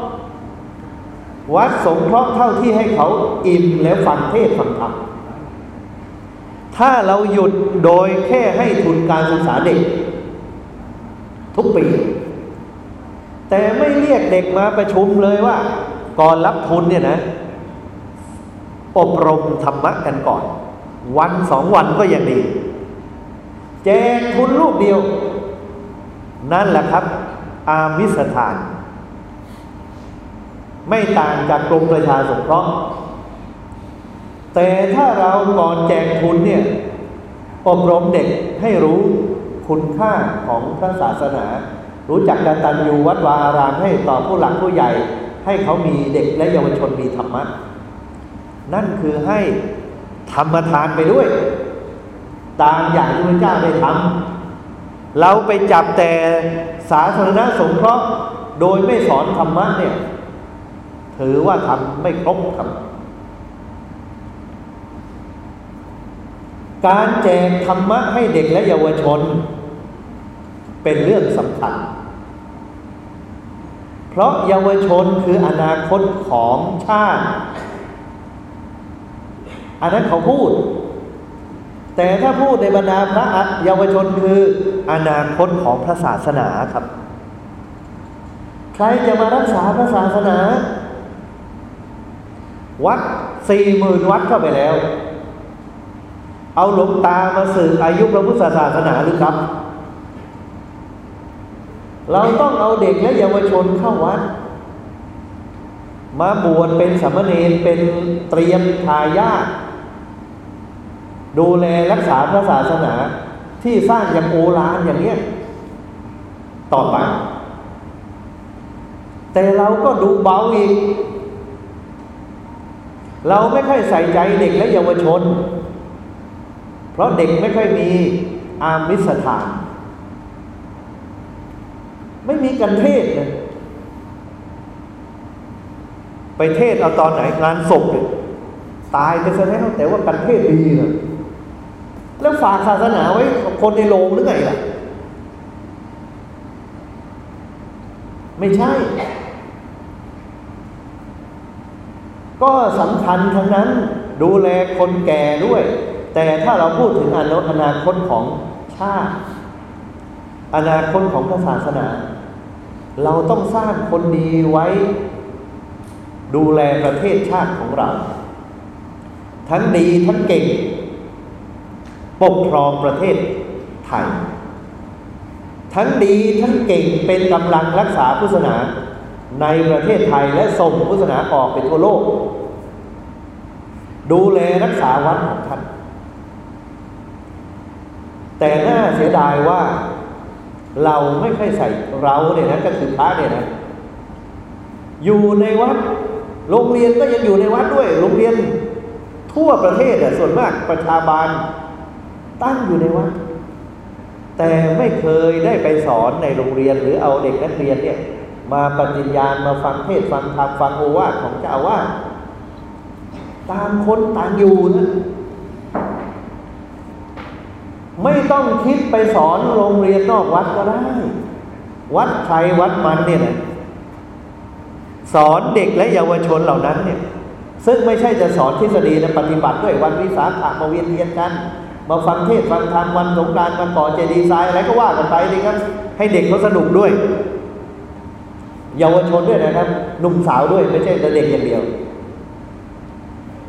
วัดสงเคราะห์เท่าที่ให้เขาอิ่มแล้วฟังเทศฟังธรรมถ้าเราหยุดโดยแค่ให้ทุนการศึกษาเด็ก ทุกปี แต่ไม่เรียกเด็กมาประชุมเลยว่า ก่อนรับทุนเนี่ยนะ อบรมธรรมะกันก่อน วันสองวันก็ยังดี แจกทุนลูกเดียว นั่นแหละครับ อามิสถาน ไม่ต่างจากกรมประชาสงเคราะห์แต่ถ้าเราก่อนแจกทุนเนี่ย อบรมเด็กให้รู้คุณค่าของพระศาสนา รู้จักการตันยูวัดวาอารามให้ต่อผู้หลักผู้ใหญ่ ให้เขามีเด็กและเยาวชนมีธรรมะ นั่นคือให้ธรรมทานไปด้วย ตามอย่างที่พระเจ้าได้ทำเราไปจับแต่สาธารณสงเคราะห์โดยไม่สอนธรรมะเนี่ย ถือว่าทำไม่ครบครับการแจกธรรมะให้เด็กและเยาวชน เป็นเรื่องสำคัญ เพราะเยาวชนคืออนาคตของชาติ อันนั้นเขาพูด แต่ถ้าพูดในบรรดาพระเยาวชนคืออนาคตของพระศาสนาครับ ใครจะมารักษาพระศาสนา วัดสี่หมื่นวัดเข้าไปแล้ว เอาหลวงตามาสืบอายุพระพุทธศาสนาหรือครับ เราต้องเอาเด็กและเยาวชนเข้าวัด มาบวชเป็นสมณเณรเป็นเตรียมทายาทดูแลรักษาพระศาสนาที่สร้างอย่างโอฬารอย่างเนี้ยต่อไป แต่เราก็ดูเบาอีก เราไม่ค่อยใส่ใจเด็กและเยาวชน เพราะเด็กไม่ค่อยมีอามิสถาน ไม่มีกันเทศเลยไปเทศเอาตอนไหนงานศพเลยตายไปซะแล้วแต่ว่ากันเทศดีเลยแล้วฝากศาสนาไว้คนในโรงหรือไงล่ะ ไม่ใช่ ก็สำคัญทั้งนั้นดูแลคนแก่ด้วย แต่ถ้าเราพูดถึงอนาคตของชาติ อนาคตของพระศาสนา เราต้องสร้างคนดีไว้ดูแลประเทศชาติของเรา ทั้งดีทั้งเก่ง ปกครองประเทศไทย ทั้งดีทั้งเก่งเป็นกำลังรักษาพุทธศาสนาในประเทศไทยและส่งพุทธศาสนาออกไปทั่วโลก ดูแลรักษาวัดของท่าน แต่น่าเสียดายว่า เราไม่ค่อยใส่เราเนี่ยนะก็คือพระเนี่ยนะอยู่ในวัดโรงเรียนก็ยังอยู่ในวัดด้วย โรงเรียนทั่วประเทศอะส่วนมากประชาบาลตั้งอยู่ในวัดแต่ไม่เคยได้ไปสอนในโรงเรียนหรือเอาเด็กนักเรียนเนี่ยมาปฏิญญาณมาฟังเทศฟังธรรมฟังโอวาทของเจ้าอาวาสตามคนต่างอยู่นะ ไม่ต้องคิดไปสอนโรงเรียนนอกวัดก็ได้ วัดใครวัดมันเนี่ยนะสอนเด็กและเยาวชนเหล่านั้นเนี่ย ซึ่งไม่ใช่จะสอนทฤษฎีนะปฏิบัติด้วยวันวิสาขะมาเวียนเทียนกัน มาฟังเทศฟังธรรมวันสงการมาก่อเจดีย์ทรายอะไรก็ว่ากันไปดีครับ ให้เด็กเขาสนุกด้วย เยาวชนด้วยนะครับหนุ่มสาวด้วยไม่ใช่แต่เด็กอย่างเดียว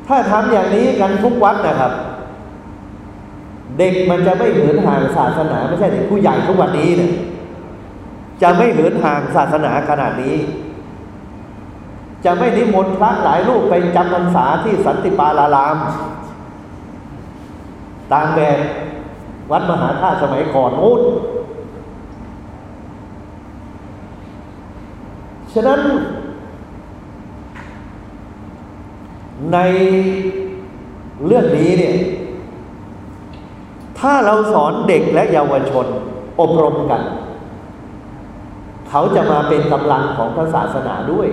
ถ้าทำอย่างนี้กันทุกวัดนะครับ เด็กมันจะไม่เหินห่างศาสนาไม่ใช่เด็กผู้ใหญ่ทุกวันนี้เนี่ยจะไม่เหินห่างศาสนาขนาดนี้ จะไม่นิมนต์พระหลายรูปไปจำพรรษาที่สันติปาลาราม ตามแบบวัดมหาธาตุสมัยก่อนนู้นฉะนั้นในเรื่องนี้เนี่ย ถ้าเราสอนเด็กและเยาวชนอบรมกัน เขาจะมาเป็นกำลังของพระศาสนาด้วย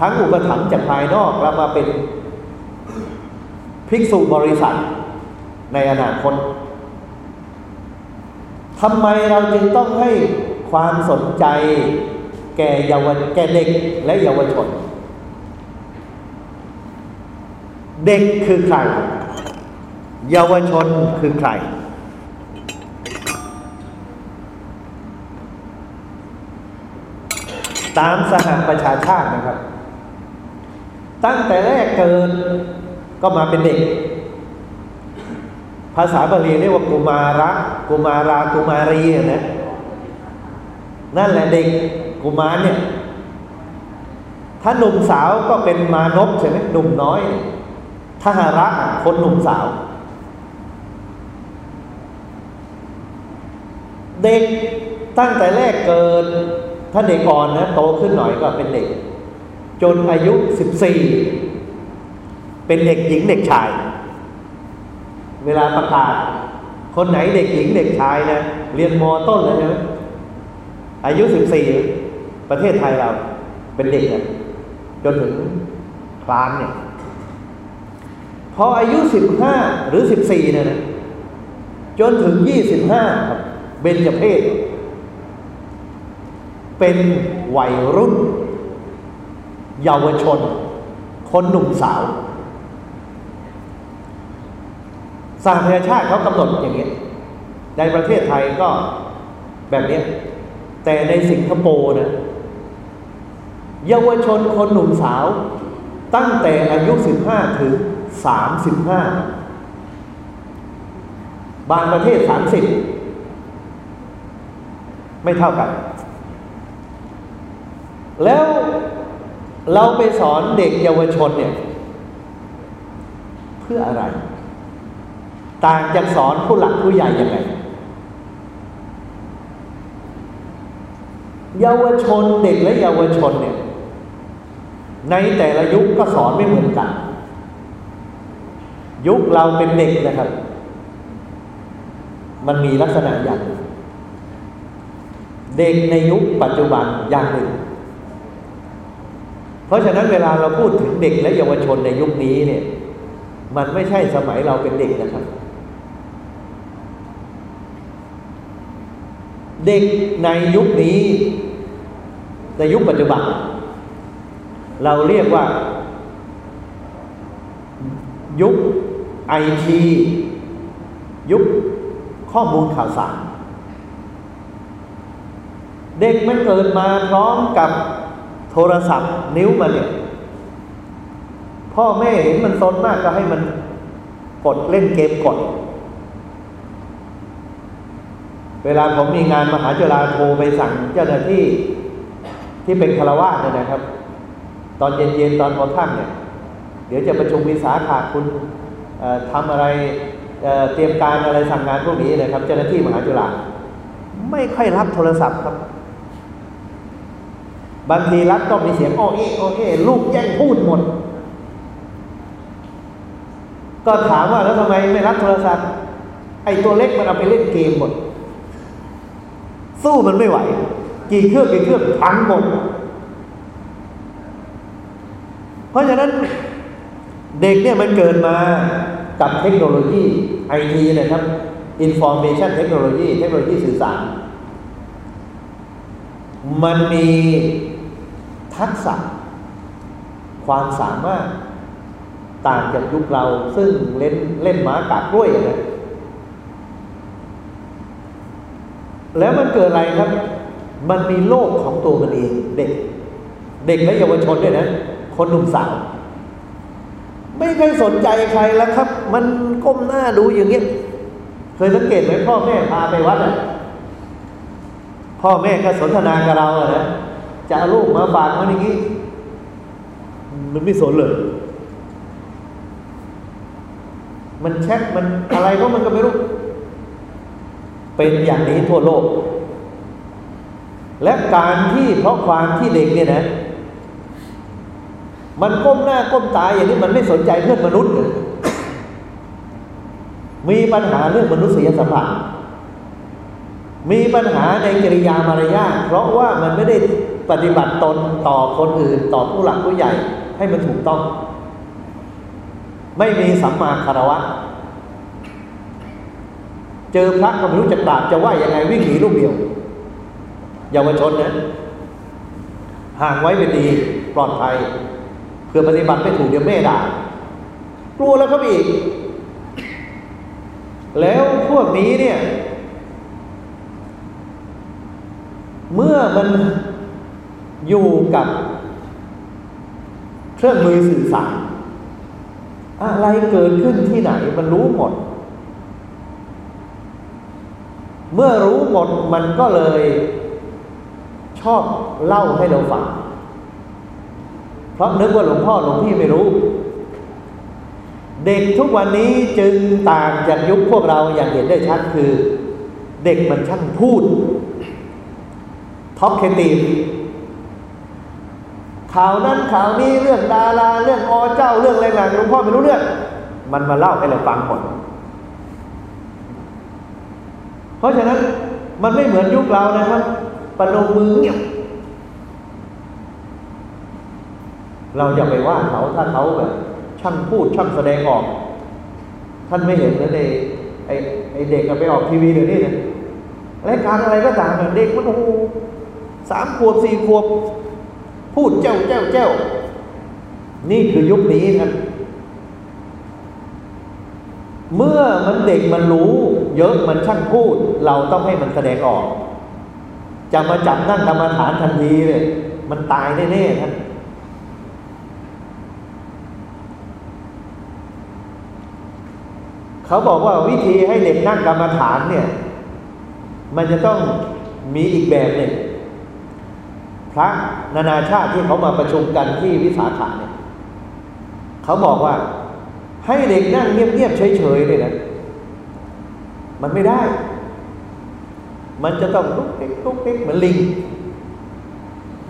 ทั้งอุปถัมภ์จากภายนอกแล้วมาเป็นภิกษุบริษัทในอนาคตทำไมเราจึงต้องให้ความสนใจ แก่เยาวแก่เด็กและเยาวชน เด็กคือใคร เยาวชนคือใคร ตามสหประชาชาตินะครับ ตั้งแต่แรกเกิดก็มาเป็นเด็ก ภาษาบาลีเรียกว่ากุมาระกุมารากุมารีนะนั่นแหละเด็กกุมารเนี่ย ถ้าหนุ่มสาวก็เป็นมานพใช่ไหมหนุ่มน้อยทหาระคนหนุ่มสาว เด็กตั้งแต่แรกเกิด ถ้าเด็กอ่อนนะโตขึ้นหน่อยก็เป็นเด็ก จนอายุสิบสี่เป็นเด็กหญิงเด็กชาย เวลาประกาศ คนไหนเด็กหญิงเด็กชายนะเรียนมอต้นเลยใช่ไหมอายุสิบสี่ประเทศไทยเราเป็นเด็กนะจนถึงคลานเนี่ยพออายุสิบห้าหรือสิบสี่เนี่ยนะจนถึงยี่สิบห้าครับ เบญจเพศ เป็นวัยรุ่น เยาวชน คนหนุ่มสาวสหประชาชาติเขากำหนดอย่างนี้ในประเทศไทยก็แบบนี้ แต่ในสิงคโปร์นะเยาวชนคนหนุ่มสาว ตั้งแต่อายุ 15 ถึง 35 บางประเทศ 30 ไม่เท่ากัน แล้วเราไปสอนเด็กเยาวชนเนี่ย เพื่ออะไร ต่างจากสอนผู้หลักผู้ใหญ่ยังไง เยาวชนเด็กและเยาวชนเนี่ย ในแต่ละยุคก็สอนไม่เหมือนกัน ยุคเราเป็นเด็กนะครับ มันมีลักษณะอย่าง เด็กในยุคปัจจุบันอย่างหนึ่ง เพราะฉะนั้นเวลาเราพูดถึงเด็กและเยาวชนในยุคนี้เนี่ย มันไม่ใช่สมัยเราเป็นเด็กนะครับ เด็กในยุคนี้ ในยุคปัจจุบัน เราเรียกว่า ยุคไอทียุคข้อมูลข่าวสาร เด็กมันเกิดมาพร้อมกับโทรศัพท์นิ้วมันเนี่ยพ่อแม่เห็นมันซนมากก็ให้มันกดเล่นเกมกด เวลาผมมีงานมหาจุฬาโทรไปสั่งเจ้าหน้าที่ที่เป็นคารวะเนี่ยนะครับ ตอนเย็นๆตอนพอค่ำเนี่ย เดี๋ยวจะประชุมวิสาขาคุณทำอะไรเเตรียมการอะไรสั่งงานพวกนี้นะครับ เจ้าหน้าที่มหาจุฬาไม่ค่อยรับโทรศัพท์ครับ บางทีรับก็มีเสียงโอเอโอเอลูกแย่งพูดหมด ก็ถามว่าแล้วทำไมไม่รับโทรศัพท์ ไอ้ตัวเล็กมันเอาไปเล่นเกมหมด สู้มันไม่ไหว กี่เครื่องกี่เครื่องพังหมด เพราะฉะนั้นเด็กเนี่ยมันเกิดมากับเทคโนโลยีไอทีนะครับ Information Technology เทคโนโลยีสื่อสาร มันมี ทักษะ ความสามารถต่างจากยุคเรา ซึ่งเล่นเล่นหมากาดกล้วยนะแล้วมันเกิดอะไรครับ มันมีโลกของตัวมันเองเด็ก เด็กและเยาวชนด้วยนะ คนหนุ่มสาว ไม่เคยสนใจใครแล้วครับ มันก้มหน้าดูอย่างเงี้ยเคยสังเกตไหมพ่อแม่พาไปวัดอะพ่อแม่ก็สนทนากับเราอะนะ จะเอาลูกมาฝากมันอย่างงี้ มันไม่สนเลย มันแชทมันอะไรก็มันก็ไม่รู้ เป็นอย่างนี้ทั่วโลก และการที่เพราะความที่เด็กเนี่ยนะ มันก้มหน้าก้มตาอย่างนี้มันไม่สนใจเพื่อนมนุษย์เลยมีปัญหาเรื่องมนุษยสัมพันธ์มีปัญหาในกิริยามารยาทเพราะว่ามันไม่ได้ ปฏิบัติตนต่อคนอื่นต่อผู้หลักผู้ใหญ่ให้มันถูกต้อง ไม่มีสัมมาคารวะ เจอพระก็ไม่รู้จะกราบจะไหวยังไงวิ่งหนีลูกเดียวเยาวชนนะห่างไว้เป็นดีปลอดภัยเพื่อปฏิบัติไม่ถูกเดี๋ยวแม่ด่ากลัวแล้วก็อีก แล้วพวกนี้เนี่ย เมื่อมัน อยู่กับเครื่องมือสื่อสาร อะไรเกิดขึ้นที่ไหนมันรู้หมด เมื่อรู้หมดมันก็เลยชอบเล่าให้เราฟัง เพราะนึกว่าหลวงพ่อหลวงพี่ไม่รู้ เด็กทุกวันนี้จึงต่างจากยุคพวกเราอย่างเห็นได้ชัดคือ เด็กมันช่างพูดท็อปเคตี ข่าวนั้นข่าวนี้เรื่องดาราเรื่องอเจ้าเรื่องอะไรต่างหลวงพ่อไม่รู้เรื่อง มันมาเล่าให้เราฟังหมดเพราะฉะนั้นมันไม่เหมือนยุคเรานะครับปนมือเงียบเราอย่าไปว่าเขาถ้าเขาแบบ ช่างพูดช่างแสดงออก ท่านไม่เห็นนะเด็กไอไอเด็กไปออกทีวีเดี๋ยวนี้เนี่ยรายการอะไรก็ตามเด็กมันโอ้สามขวบสี่ขวบ พูดเจ้าเจ้าเจ้า นี่คือยุคนี้ครับ เมื่อมันเด็กมันรู้ เยอะมันช่างพูด เราต้องให้มันแสดงออก จะมาจับนั่งกรรมฐานทันทีเลยมันตายแน่ๆท่านเขาบอกว่าวิธีให้เด็กนั่งกรรมฐานเนี่ย มันจะต้องมีอีกแบบหนึ่ง พระนานาชาติที่เขามาประชุมกันที่วิสาขาเนี่ยเขาบอกว่าให้เด็กนั่งเงียบๆเฉยๆเลยนะมันไม่ได้ มันจะต้องลุกเล็กลุกเล็กเหมือนลิง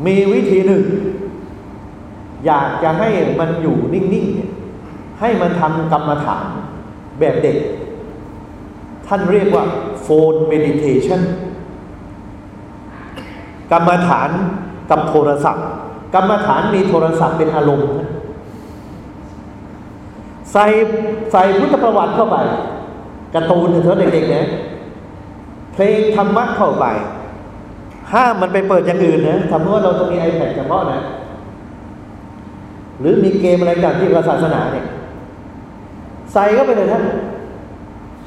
มีวิธีหนึ่ง อยากจะให้มันอยู่นิ่งๆเนี่ยให้มันทำกรรมฐานแบบเด็ก ท่านเรียกว่าโฟนเมดิเทชันกรรมฐาน กับโทรศัพท์ กรรมฐานมีโทรศัพท์เป็นอารมณ์ ใส่ใส่พุทธประวัติเข้าไปการ์ตูนเถอะเด็กๆนะเพลงธรรมะเข้าไป ห้ามมันไปเปิดอย่างอื่นนะทำว่าเราต้องมี iPad เฉพาะนะ หรือมีเกมอะไรกันที่ศาสนาเนี่ยใส่เข้าไปเลยท่าน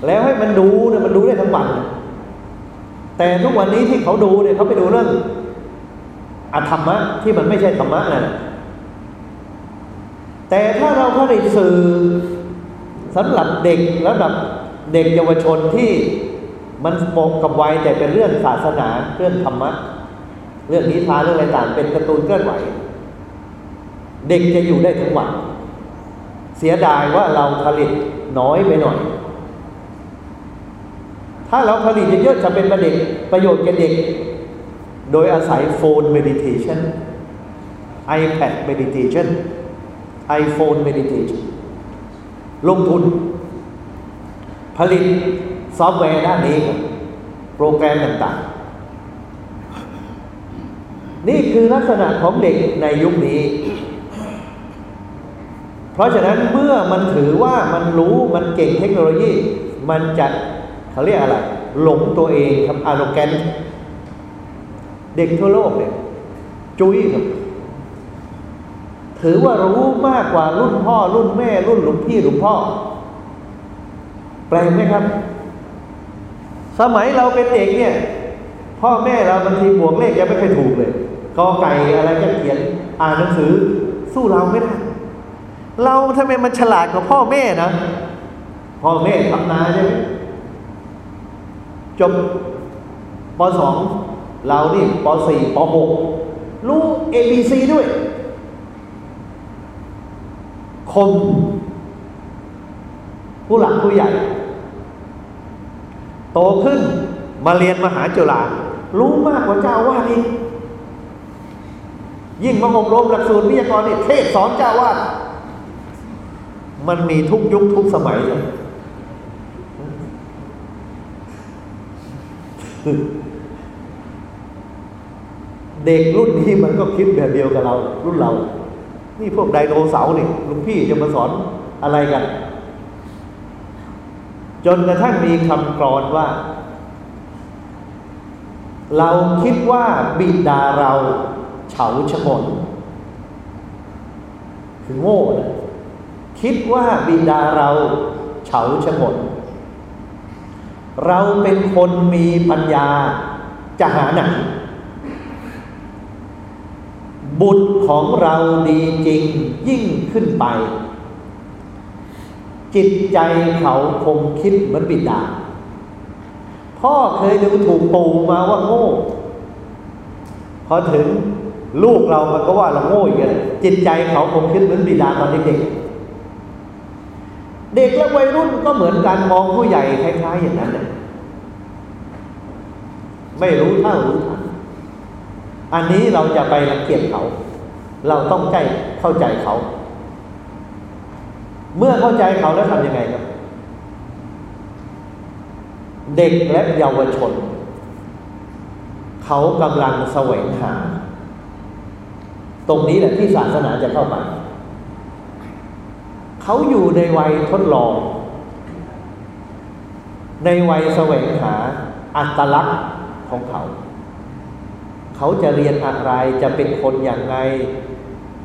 แล้วให้มันดูเนี่ยมันดูได้ทั้งวัน แต่ทุกวันนี้ที่เขาดูเนี่ยเขาไปดูเรื่อง อธรรมะที่มันไม่ใช่ธรรมะนะแต่ถ้าเราผลิตสื่อสำหรับเด็กระดับเด็กเยาวชนที่มันปกกับวัยแต่เป็นเรื่องศาสนาเรื่องธรรมะ เรื่องนิทานเรื่องอะไรต่างเป็นการ์ตูนเคลื่อนไหว เด็กจะอยู่ได้ทั้งวัน เสียดายว่าเราผลิตน้อยไปหน่อย ถ้าเราผลิตเยอะๆจะเป็นประเด็กประโยชน์แก่เด็ก โดยอาศัย phone meditation iPad meditation iPhone meditation ลงทุน ผลิตซอฟต์แวร์ด้านนี้ โปรแกรมต่างๆ นี่คือลักษณะของเด็กในยุคนี้ เพราะฉะนั้นเมื่อมันถือว่ามันรู้มันเก่งเทคโนโลยี มันจะเขาเรียกอะไร หลงตัวเองทำอารมณ์แกน เด็กทั่วโลกเนี่ยจุ้ยครับถือว่ารู้มากกว่ารุ่นพ่อ รุ่นแม่ รุ่นหลวงพี่หลวงพ่อ แปลงไหมครับ สมัยเราเป็นเด็กเนี่ย พ่อแม่เราบางทีบวกเลขยังไม่เคยถูกเลยกอไก่อะไรก็เขียนอ่านหนังสือ สู้เราไม่ได้เราทำไมมันฉลาดกว่าพ่อแม่นะ พ่อแม่ทำนาใช่ไหมจบปสอง เรานี่ปสี่ปหกรู้ A B C ด้วย คม ผู้หลักผู้ใหญ่ โตขึ้นมาเรียนมหาจุฬารู้มากกว่าเจ้าวาดอีกยิ่งมาอบรมหลักสูตรวิทยากรนี่เทศสอนเจ้าวาดมันมีทุกยุคทุกสมัยเลย เด็กรุ่นนี้มันก็คิดแบบเดียวกับเรา รุ่นเรา นี่พวกไดโนเสาร์นี่ลุงพี่จะมาสอนอะไรกัน จนกระทั่งมีคำกรอนว่า เราคิดว่าบิดาเราเฉาฉงนคือโง่นะคิดว่าบิดาเราเฉาฉงนเราเป็นคนมีปัญญาจะหาไหน บุตรของเราดีจริงยิ่งขึ้นไป จิตใจเขาคงคิดเหมือนบิดา พ่อเคยดูถูกปู่มาว่าโง่ พอถึงลูกเรามันก็ว่าเราโง่อีกแล้วจิตใจเขาคงคิดเหมือนบิดาตอนเด็กเด็กและวัยรุ่นก็เหมือนกันมองผู้ใหญ่คล้ายๆอย่างนั้นเลยไม่รู้เท่ารู้ทัน อันนี้เราจะไปรังเกียจเขา เราต้องใจเข้าใจเขา เมื่อเข้าใจเขาแล้วทำยังไงครับ เด็กและเยาวชน เขากำลังแสวงหา ตรงนี้แหละที่ศาสนาจะเข้าไป เขาอยู่ในวัยทดลอง ในวัยแสวงหาอัตลักษณ์ของเขา เขาจะเรียนอะไรจะเป็นคนอย่างไร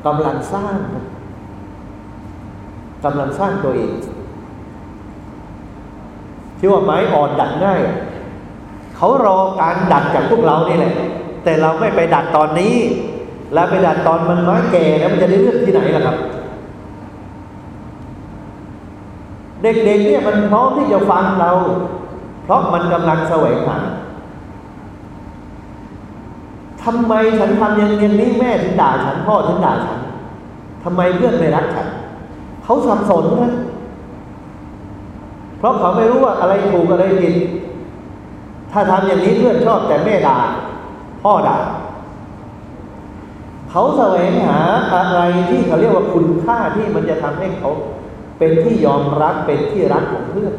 กำลังสร้างกำลังสร้างตัวเองที่ว่าไม้อ่อนดัดง่ายเขารอการดัดจากพวกเรานี่แหละ แต่เราไม่ไปดัดตอนนี้ แล้วไปดัดตอนมันไม้แก่แล้วมันจะได้เลือกที่ไหนล่ะครับ เด็กๆเนี่ยมันพร้อมที่จะฟังเรา เพราะมันกำลังแสวงหา ทำไมฉันทำอย่างนี้แม่ถึงด่าฉันพ่อถึงด่าฉันทำไมเพื่อนไม่รักฉันเขาสับสนนะเพราะเขาไม่รู้ว่าอะไรถูกอะไรผิดถ้าทำอย่างนี้เพื่อนชอบแต่แม่ด่าพ่อด่าเขาแสวงหาอะไรที่เขาเรียกว่าคุณค่าที่มันจะทำให้เขา เป็นที่ยอมรับเป็นที่รักของเพื่อน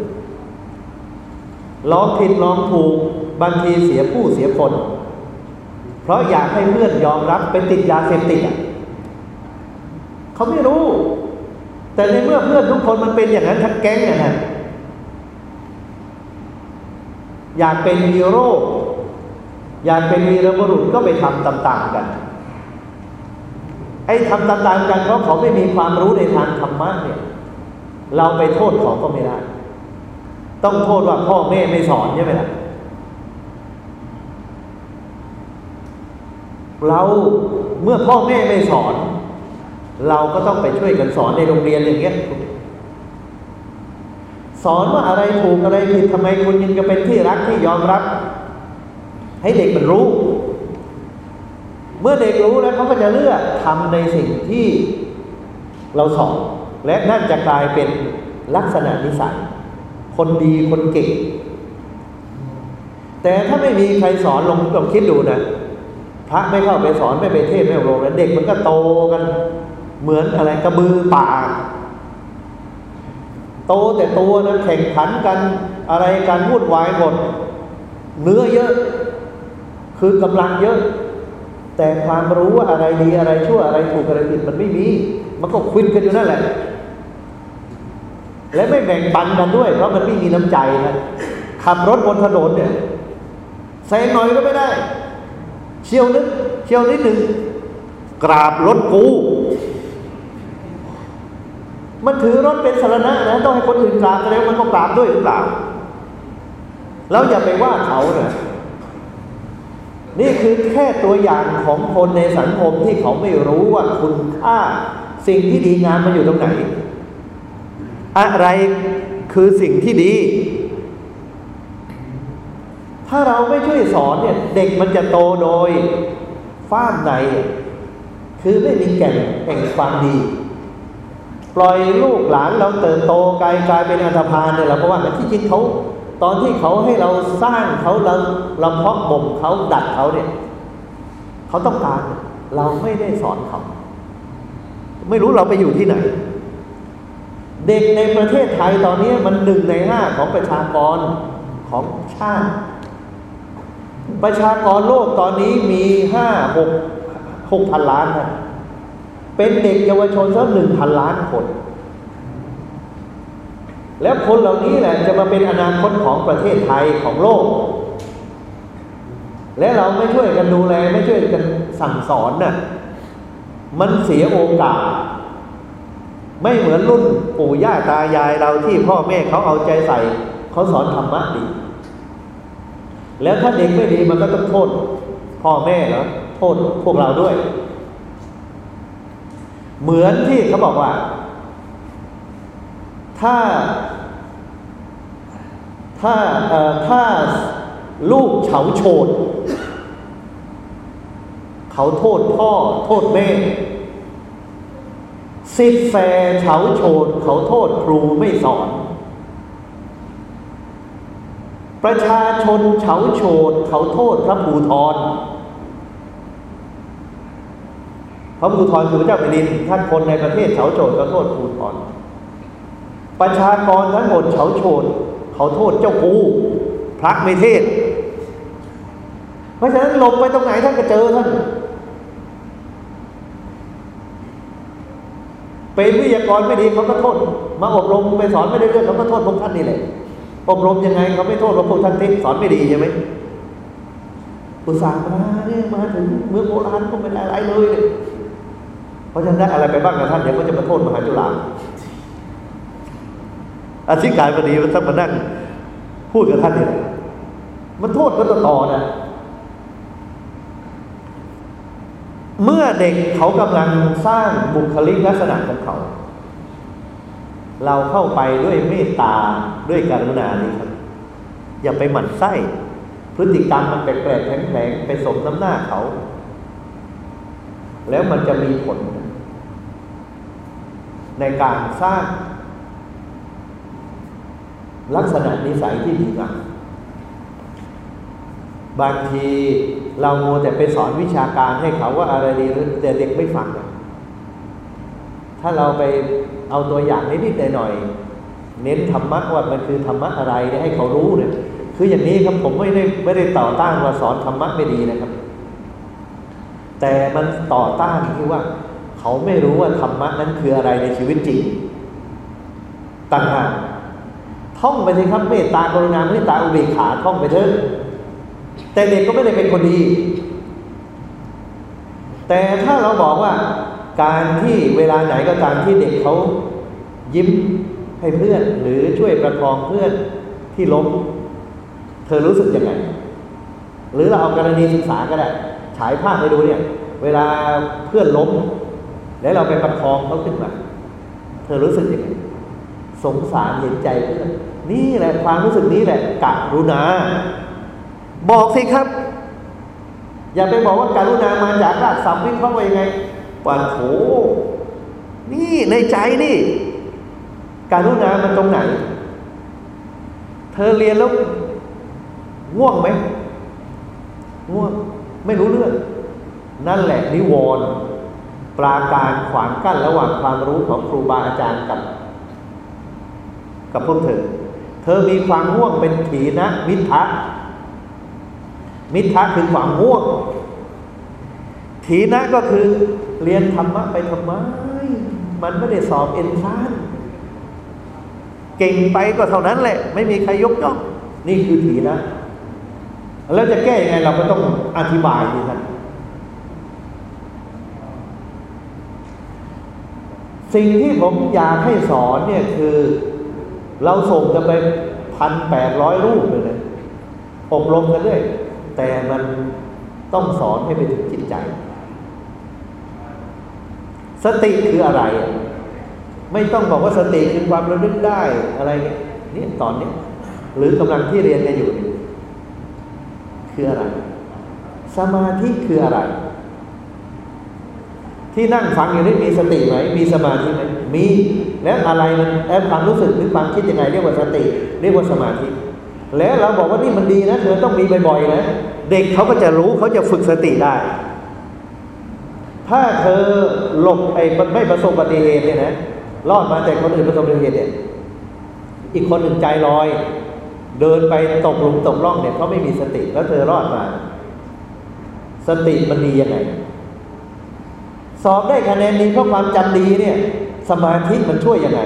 ลองผิดลองถูกบางทีเสียผู้เสียคน เพราะอยากให้เพื่อนยอมรับเป็นติดยาเสพติดอะเขาไม่รู้ แต่ในเมื่อเพื่อนทุกคนมันเป็นอย่างนั้นทั้งแก๊งนะฮะอยากเป็นฮีโร่อยากเป็นวีรบุรุษก็ไปทำต่างๆกัน ไอ้ทำต่างๆกันเพราะเขาไม่มีความรู้ในทางธรรมะเนี่ย เราไปโทษเขาก็ไม่ได้ ต้องโทษว่าพ่อแม่ไม่สอนใช่ไหมล่ะ เราเมื่อพ่อแม่ไม่สอน เราก็ต้องไปช่วยกันสอนในโรงเรียนอย่างเงี้ยสอนว่าอะไรถูกอะไรผิดทำไมคุณยังจะเป็นที่รักที่ยอมรับ ให้เด็กมันรู้ เมื่อเด็กรู้แล้วเขาก็จะเลือกทำในสิ่งที่เราสอน และนั่นจะกลายเป็นลักษณะนิสัยคนดีคนเก่ง แต่ถ้าไม่มีใครสอนลองลองคิดดูนะ พระไม่เข้าไปสอนไม่ไปเทศไม่อบรมแล้วเด็กมันก็โตกัน เหมือนอะไรกระบือป่า โตแต่ตัวนะแข่งขันกันอะไรกันวุ่นวายหมดเนื้อเยอะ คือกำลังเยอะ แต่ความรู้ว่าอะไรดีอะไรชั่วอะไรถูกอะไรผิดมันไม่มี มันก็คุยกันอยู่นั่นแหละ และไม่แบ่งปันกันด้วย เพราะมันไม่มีน้ำใจนะขับรถบนถนนเนี่ยแซงหน่อยก็ไม่ได้ เชี่ยวนึกเชี่ยวนิดหนึ่งกราบรถกู มันถือรถเป็นสารณะนะ ต้องให้คนอื่นกราบแล้วมันก็กราบด้วยหรือเปล่า แล้วอย่าไปว่าเขาเนะนี่คือแค่ตัวอย่างของคนในสังคมที่เขาไม่รู้ว่าคุณค่า สิ่งที่ดีงามมันอยู่ตรงไหน อะไรคือสิ่งที่ดี ถ้าเราไม่ช่วยสอนเนี่ยเด็กมันจะโตโดยฟ้ามใน คือไม่มีแก่นแห่งความดี ปล่อยลูกหลานเราเติบโตกลายกลายเป็นอันธพาลเนี่ยเราเพราะว่าที่จริงเขาตอนที่เขาให้เราสร้างเขาเราเราเพาะบ่มเขาดัดเขาเนี่ยเขาต้องการเราไม่ได้สอนเขาไม่รู้เราไปอยู่ที่ไหน เด็กในประเทศไทยตอนนี้มันหนึ่งในห้าของประชากรของชาติ ประชากรโลกตอนนี้มีห้าหกหกพันล้านนะเป็นเด็กเยาวชนสักหนึ่งพันล้านคน แล้วคนเหล่านี้แหละจะมาเป็นอนาคตของประเทศไทยของโลก และเราไม่ช่วยกันดูแลไม่ช่วยกันสั่งสอนนะ่ะมันเสียโอกาส ไม่เหมือนรุ่นปู่ย่าตายายเราที่พ่อแม่เขาเอาใจใส่ เขาสอนธรรมะดี แล้วถ้าเด็กไม่ดีมันก็ต้องโทษพ่อแม่แล้วโทษพวกเราด้วย เหมือนที่เขาบอกว่า ถ้า ถ้าถ้าลูกเฉาโฉดเขาโทษพ่อ โทษแม่สิทธิ์แฟเฉาโฉดเขาโทษครูไม่สอน ประชาชนเฉาโฉดเขาโทษพระภูทรพระภูทรคือพระเจ้าแผ่นดินท่านคนในประเทศเฉาโฉดเขาโทษภูทรประชากรทั้งหมดเฉาโฉดเขาโทษเจ้ากูพระไม่เทศ เพราะฉะนั้นหลบไปตรงไหนท่านก็เจอท่านเป็นวิทยากรไม่ดีเขาก็โทษ มาอบรมไปสอนไม่ได้เรื่องเขาก็โทษพวกท่านนี่แหละ อบรมยังไงเขาไม่โทษว่าพวกท่านที่สอนไม่ดีใช่ไหมอุตส่าห์มาเนี่ยมาถึงเมืองโบราณก็ไม่ได้อะไรเลยเพราะฉะนั้นได้อะไรไปบ้างกับท่านเดี๋ยวก็จะมาโทษมหาจุฬาอธิการบดีมันท่านมานั่งพูดกับท่านเนี่ยมันโทษก็ต่อเนะเมื่อเด็กเขากำลังสร้างบุคลิกลักษณะของเขา เราเข้าไปด้วยเมตตาด้วยกรุณานี่ครับ อย่าไปหมั่นไส้ พฤติกรรมมันแปลกๆแผลงๆไปสมน้ำหน้าเขา แล้วมันจะมีผล ในการสร้าง ลักษณะนิสัยที่ดีงามบางทีเราโมแต่ไปสอนวิชาการให้เขาว่าอะไรดีแต่เด็กไม่ฟัง ถ้าเราไปเอาตัวอย่างนิดๆหน่อยๆเน้นธรรมะว่ามันคือธรรมะอะไรให้เขารู้เนี่ยคืออย่างนี้ครับผมไม่ได้ไม่ได้ต่อต้านว่าสอนธรรมะไม่ดีนะครับ แต่มันต่อต้านที่ว่า เขาไม่รู้ว่าธรรมะนั้นคืออะไรในชีวิตจริงต่างหากท่องไปเลยครับเมตตากรุณาเมตตาอุเบกขาท่องไปเถอะแต่เด็กก็ไม่ได้เป็นคนดี แต่ถ้าเราบอกว่า การที่เวลาไหนก็ตามที่เด็กเขายิ้มให้เพื่อน หรือช่วยประคองเพื่อนที่ล้ม เธอรู้สึกยังไง หรือเราเอากรณีศึกษาก็ได้ฉายภาพให้ดูเนี่ย เวลาเพื่อนล้ม แล้วเราไปประคองเขาขึ้นมา เธอรู้สึกยังไงสงสารเห็นใจเพื่อนนี่แหละความรู้สึกนี้แหละกรุณา บอกสิครับ อย่าไปบอกว่าการุณามาจากรากศัพท์วิเคราะห์ว่ายังไง ปานโถนี่ในใจนี่ การุณามันตรงไหน เธอเรียนแล้วง่วงไหมง่วงไม่รู้เรื่อง นั่นแหละนิวรณ์ปราการขวางกั้นระหว่างความรู้ของครูบาอาจารย์กับ กับพวกเธอ เธอมีความง่วงเป็นถีนะมิทะมิทะคือความง่วง ถีนะก็คือเรียนธรรมะไปทำไม มันไม่ได้สอบเอ็นทรานเก่งไปก็เท่านั้นแหละ ไม่มีใครยกย่องนี่คือถีนะ แล้วจะแก้ยังไงเราก็ต้องอธิบายดีท่านสิ่งที่ผมอยากให้สอนเนี่ยคือ เราส่งกันไปพันแปดร้อยรูปเลยนะอบรมกันเรื่อยแต่มันต้องสอนให้ไปถึงจิตใจ สติคืออะไร ไม่ต้องบอกว่าสติคือความระลึกได้อะไรเนี่ยนี่ตอนนี้ หรือกำลังที่เรียนกันอยู่คืออะไร สมาธิคืออะไร ที่นั่งฟังอยู่นี่มีสติไหมมีสมาธิไหมมีแล้วอะไรมันแอบความรู้สึกหรือความคิดยังไง เรียกว่าสติ เรียกว่าสมาธิ แล้วเราบอกว่านี่มันดีนะเธอต้องมีบ่อยๆนะเด็กเขาก็จะรู้เขาจะฝึกสติได้ ถ้าเธอหลบไอ้ไม่ประสบอุบัติเหตุเนี่ยนะรอดมาแต่คนอื่นประสบอุบัติเหตุเนี่ยอีกคนหนึ่งใจลอย เดินไปตกหลุมตกร่องเนี่ยเขาไม่มีสติแล้วเธอรอดมา สติมันดียังไงสอบได้คะแนนดีเพราะความจำดีเนี่ย สมาธิมันช่วยยังไง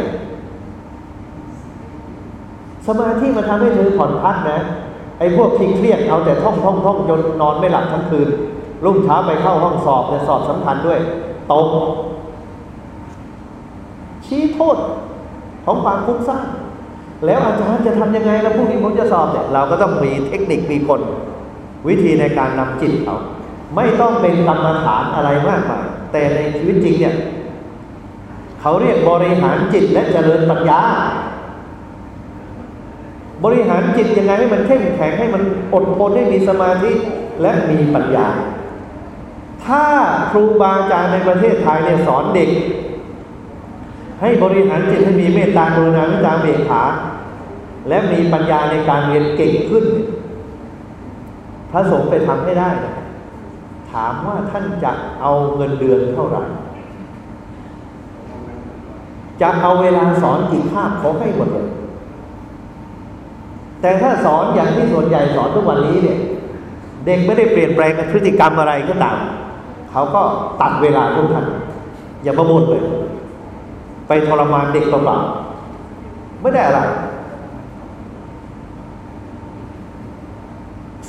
สมาธิมันทำให้เธอผ่อนพักนะไอ้พวกที่เครียดเอาแต่ท่องท่องท่องจนนอนไม่หลับทั้งคืน รุ่งเช้าไปเข้าห้องสอบเนี่ยสอบสำคัญด้วยตกชี้โทษของความฟุ้งซ่านแล้วอาจารย์จะทำยังไงแล้วพรุ่งนี้ผมจะสอบเนี่ยเราก็ต้องมีเทคนิคมีคนวิธีในการนำจิตเขาไม่ต้องเป็นกรรมฐานอะไรมากมายแต่ในชีวิตจริงเนี่ยเขาเรียกบริหารจิตและเจริญปัญญา บริหารจิตยังไงให้มันเข้มแข็งให้มันอดทนให้มีสมาธิและมีปัญญา ถ้าครูบาอาจารย์ในประเทศไทยเนี่ยสอนเด็ก ให้บริหารจิตให้มีเมตตากรุณาเมตตาเบียขา และมีปัญญาในการเรียนเก่งขึ้น พระสงฆ์ไปทำให้ได้ ถามว่าท่านจะเอาเงินเดือนเท่าไหร่จะเอาเวลาสอนกี่คาบเขาให้หมดเลย แต่ถ้าสอนอย่างที่ส่วนใหญ่สอนทุกวันนี้เนี่ย เด็กไม่ได้เปลี่ยนแปลงพฤติกรรมอะไรก็ตาม เขาก็ตัดเวลาทุกท่านอย่ามาบ่นเลย ไปทรมานเด็กเปล่าๆไม่ได้อะไร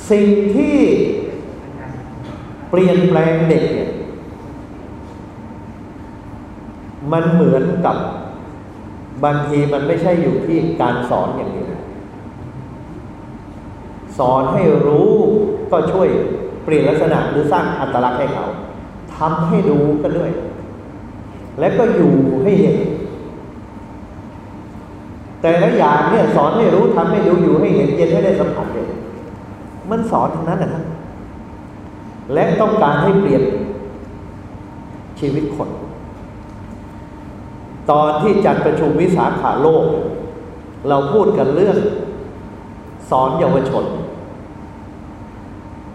สิ่งที่เปลี่ยนแปลงเด็กเนี่ยมันเหมือนกับบางทีมันไม่ใช่อยู่ที่การสอนอย่างเดียวสอนให้รู้ก็ช่วยเปลี่ยนลักษณะหรือสร้างอัตลักษณ์ให้เขา ทำให้ดูก็ด้วย และก็อยู่ให้เห็น แต่ละอย่างเนี่ยสอนให้รู้ทำให้ดูอยู่ให้เห็นเย็นให้ได้สัมผัสเลยมันสอนทั้งนั้นนะท่านและต้องการให้เปลี่ยนชีวิตคน ตอนที่จัดประชุมวิสาขาโลก เราพูดกันเรื่องสอนเยาวชน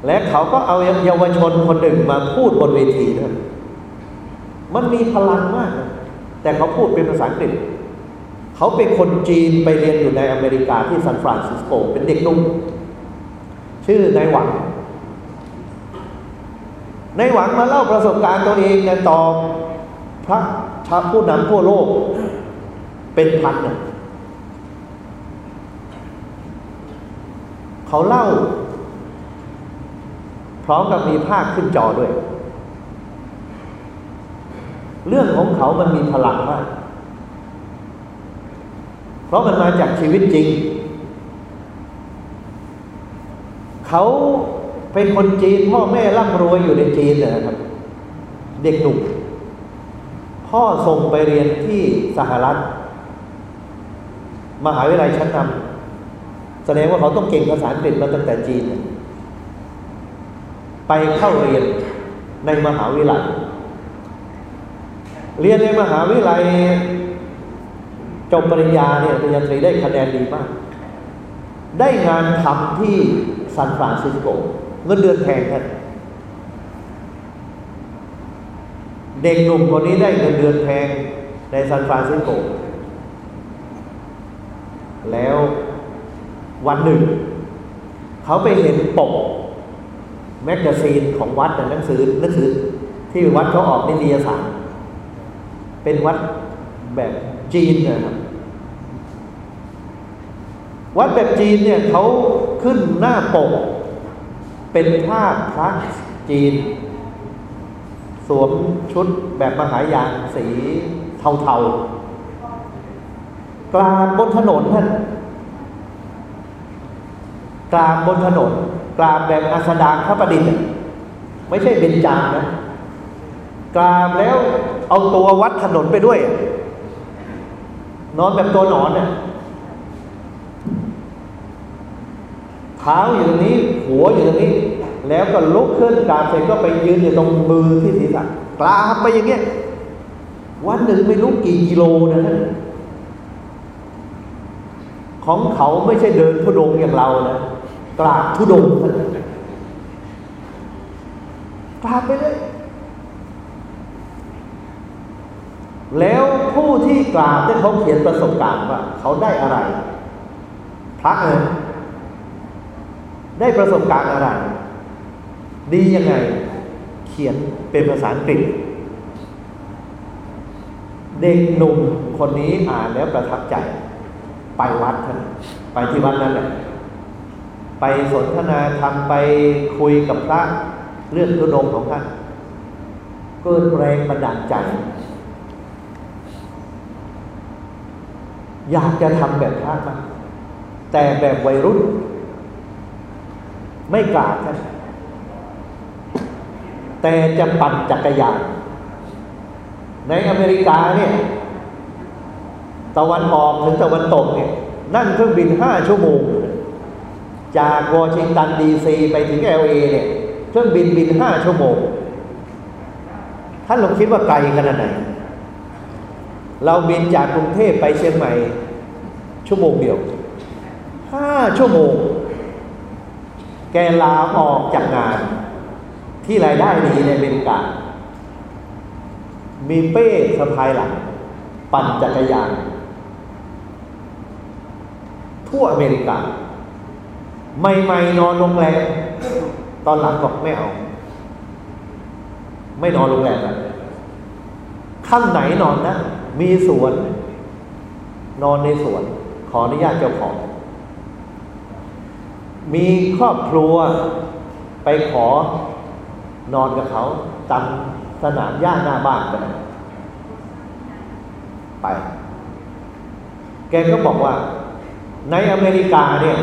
และเขาก็เอาเยาวชนคนหนึ่งมาพูดบนเวทีนะมันมีพลังมาก แต่เขาพูดเป็นภาษาอังกฤษ เขาเป็นคนจีนไปเรียนอยู่ในอเมริกาที่ซานฟรานซิสโก เป็นเด็กนุ่มชื่อนายหวังนายหวังมาเล่าประสบการณ์ตัวเองในต่อพระชาผู้นำทั่วโลก เป็นพันเนี่ยเขาเล่า ร้อมกับมีภาคขึ้นจอด้วย เรื่องของเขามันมีพลังมาก เพราะมันมาจากชีวิตจริง เขาเป็นคนจีน พ่อแม่ร่ำรวยอยู่ในจีนนะครับ เด็กหนุ่มพ่อส่งไปเรียนที่สหรัฐ มหาวิทยาลัยชั้นนำแสดงว่าเขาต้องเก่งภาษาอังกฤษมาตั้งแต่จีน ไปเข้าเรียนในมหาวิทยาลัย เรียนในมหาวิทยาลัยจบปริญญาเนี่ยปริญญาตรีได้คะแนนดีมาก ได้งานทำที่ซานฟรานซิสโกเงินเดือนแพงครับเด็กหนุ่มคนนี้ได้เงินเดือนแพงในซานฟรานซิสโก แล้ววันหนึ่ง เขาไปเห็นปก magazine ของวัดหนังสือหนังสือที่วัดเขาออกนิตยสารเป็นวัดแบบจีนนะครับ วัดแบบจีนเนี่ยเขาขึ้นหน้าปก เป็นภาพพระจีน สวมชุดแบบมหายานสีเทาๆ กลาบบนถนนท่านกราบบนถนน กราบแบบอาสดางพระประดิษฐ์ไม่ใช่เบญจางนะกราบแล้วเอาตัววัดถนนไปด้วย นอนแบบตัวหนอนเนี่ยเท้าอยู่ตรงนี้ หัวอยู่ตรงนี้ แล้วก็ลุกขึ้นกราบเสร็จก็ไปยืนอยู่ตรงมือที่ศีรษะกราบไปอย่างเงี้ยวันหนึ่งไม่รู้กี่กิโลนะท่านของเขาไม่ใช่เดินทุดงอย่างเรานะ กราบทุดงกราบไปเลยแล้วผู้ที่กราบได้เขาเขียนประสบการณ์ว่า เขาได้อะไร พระเอ๋ได้ประสบการณ์อะไร ดียังไง เขียนเป็นภาษาอังกฤษ เด็กหนุ่มคนนี้อ่านแล้วประทับใจ ไปวัดท่านไปที่วัดนั่นแหละ ไปสนทนาธรรมไปคุยกับพระเรื่องทุดงของท่านเกิดแรงบันดาลใจ อยากจะทำแบบพระมากแต่แบบวัยรุ่น ไม่กล้าท่านแต่จะปั่นจักรยาน ในอเมริกาเนี่ย ตะวันออกถึงตะวันตกเนี่ย นั่งเครื่องบินห้าชั่วโมง จากวอชิงตันดีซีไปถึงเอลเอเนี่ยเครื่องบินบินห้าชั่วโมง ท่านลองคิดว่าไกลขนาดไหน เราบินจากกรุงเทพไปเชียงใหม่ ชั่วโมงเดียวห้าชั่วโมง แกลาออกจากงาน ที่รายได้ดีในอเมริกามีเป้สะพายหลัง ปั่นจักรยาน ทั่วอเมริกา ใหม่ๆนอนโรงแรมตอนหลังบอกไม่เอา ไม่นอนโรงแรมแล้วขั้นไหนนอนนะ มีสวน นอนในสวน ขออนุญาตเจ้าของ มีครอบครัวไปขอนอนกับเขาตามสนามหญ้าหน้าบ้านไปไป แกก็บอกว่า ในอเมริกาเนี่ย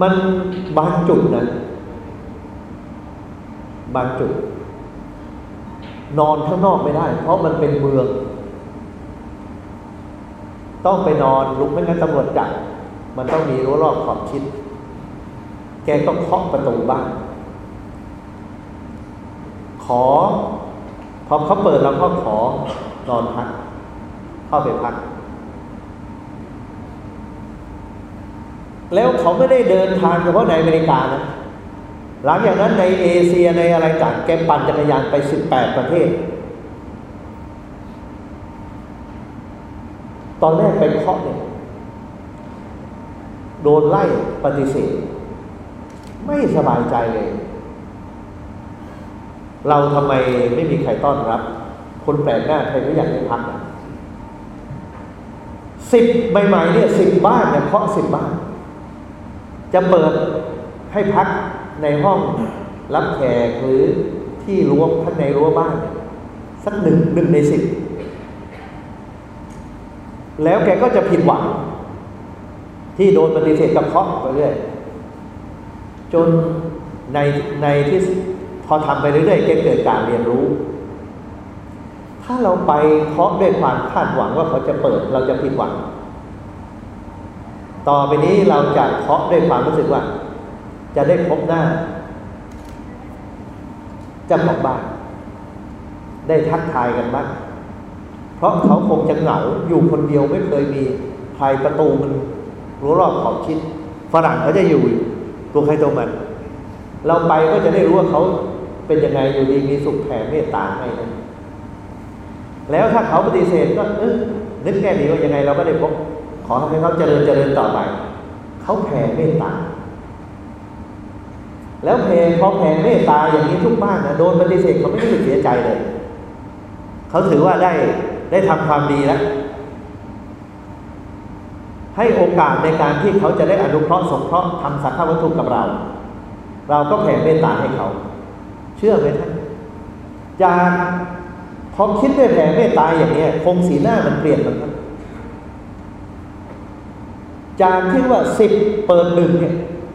มันบางจุดนะบางจุด นอนข้างนอกไม่ได้ เพราะมันเป็นเมือง ต้องไปนอนลุกไม่งั้นตำรวจจับมันต้องมีรั้วรอบขอบชิด แกก็เคาะประตูบ้านขอพอเขาเปิดเราก็ขอนอนพัก เข้าไปพัก แล้วเขาไม่ได้เดินทางเฉพาะในอเมริกานะหลังจากนั้นในเอเชียในอะไรต่างแกปั่นจักรยานไปสิบแปดประเทศ ตอนแรกไปเคาะเนี่ยโดนไล่ปฏิเสธ ไม่สบายใจเลย เราทำไมไม่มีใครต้อนรับ คนแปลกหน้าใครไม่อยากให้พักสิบใหม่ๆเนี่ยสิบบ้านเนี่ยเคาะสิบบ้าน จะเปิดให้พักในห้องรับแขกหรือที่รั้วข้างในรั้วบ้าน สักหนึ่งหนึ่งในสิบแล้วแกก็จะผิดหวัง ที่โดนปฏิเสธกับเคาะไปเรื่อยจนในในที่พอทำไปเรื่อยๆแกเกิดการเรียนรู้ ถ้าเราไปเคาะด้วยความคาดหวังว่าเขาจะเปิดเราจะผิดหวัง ต่อไปนี้เราจะเคาะด้วยความรู้สึกว่า จะได้พบหน้าเจ้าของบ้านได้ทักทายกันบ้างเพราะเขาคงจะเหงาอยู่คนเดียวไม่เคยมีใครประตูมันรั้วรอบขอบชิดฝรั่งเขาจะอยู่ตัวใครตัวมัน เราไปก็จะได้รู้ว่าเขาเป็นยังไงอยู่ดีมีสุขแผ่เมตตาให้นะแล้วถ้าเขาปฏิเสธก็เออนึกแค่นี้ว่ายังไงเราก็ได้พบ ขอให้เขาเจริญเจริญต่อไป เขาแผ่เมตตา แล้วแผ่พอแผ่เมตตาอย่างนี้ทุกบ้านนะโดนปฏิเสธเขาไม่รู้สึกเสียใจเลย เขาถือว่าได้ได้ทำความดีแล้วให้โอกาสในการที่เขาจะได้อนุเคราะห์สงเคราะห์ทำสักขวัตถุกับเรา เราก็แผ่เมตตาให้เขา เชื่อไหมท่านจากพอคิดด้วยแผ่เมตตาอย่างนี้คงสีหน้ามันเปลี่ยนมันครับ จากที่ว่าสิบเปิดหนึ่งเนี่ย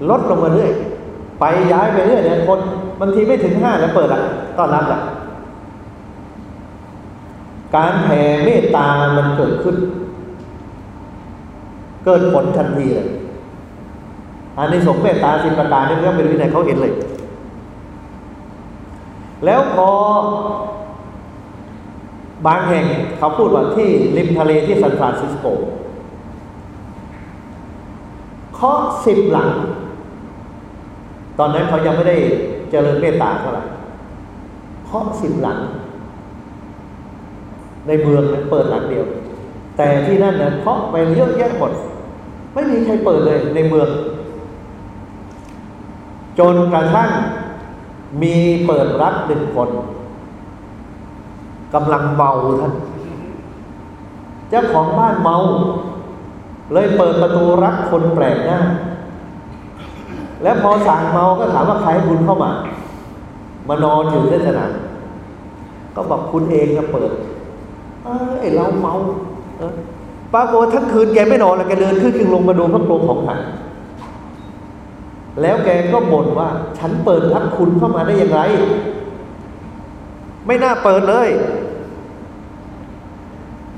ลดลงมาเรื่อย ไปย้ายไปเรื่อยเนี่ยคนบางทีไม่ถึงห้าแล้วเปิดอะต้อนรับอะการแผ่เมตตามันเกิดขึ้น เกิดผลทันทีเลยอันนี้สงเมตตาสิบประการนี่ไม่องไปดูที่ไหนเขาเห็นเลย แล้วพอบางแห่งเขาพูดว่าที่ริมทะเลที่ซานฟรานซิสโก เคาะสิบหลัง ตอนนั้นเขายังไม่ได้เจริญเมตตาเท่าไหร่เคาะสิบหลัง ในเมืองนั้นเปิดหลังเดียว แต่ที่นั่นนะเคาะไปเยอะแยะหมด ไม่มีใครเปิดเลยในเมือง จนกระทั่งมีเปิดรับหนึ่งคนกำลังเมาท่าน เจ้าของบ้านเมา เลยเปิดประตูรับคนแปลกหน้า แล้วพอสั่งเมาก็ถามว่าใครให้คุณเข้ามา มานอนอยู่ที่สนามก็บอกคุณเองก็เปิด เออเราเมาเออปรากฏทั้งคืนแกไม่นอนแล้วแกเดินขึ้นขึ้นลงมาดูพระโปรงของขันแล้วแกก็บ่นว่า ฉันเปิดรับคุณเข้ามาได้อย่างไร ไม่น่าเปิดเลย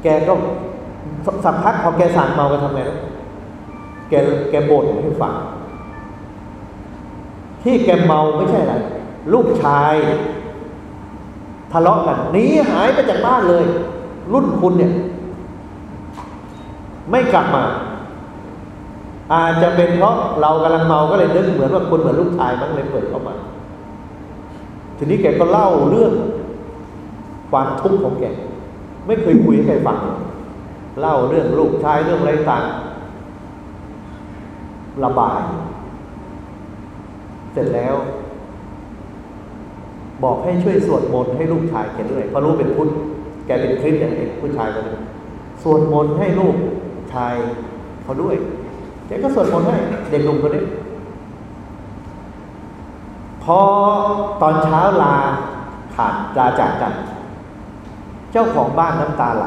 แกก็ สักพักพอแกสั่งเมาก็ทำไงแกแกบ่นให้ฟัง ที่แกเมาไม่ใช่อะไร ลูกชาย ทะเลาะกันหนีหายไปจากบ้านเลย รุ่นคุณเนี่ย ไม่กลับมา อาจจะเป็นเพราะเรากำลังเมาก็เลยนึกเหมือนว่าคุณเหมือนลูกชายมั้งเลยเปิดเข้ามา ทีนี้แกก็เล่าเรื่องความทุกข์ของแก ไม่เคยคุยให้ใครฟังเล่ เล่าเรื่องลูกชายเรื่องอะไรต่าง ระบาย เสร็จแล้ว บอกให้ช่วยสวดมนต์ให้ลูกชายแกด้วยเพราะรู้เป็นพุทธแกเป็นคริสต์อย่างนี้ผู้ชายคนนี้สวดมนต์ให้ลูกชายเขาด้วยแกก็สวดมนต์ให้เด็กหนุ่มคนนี้พอตอนเช้าลาขาดลาจากกัน เจ้าของบ้านน้ำตาไหล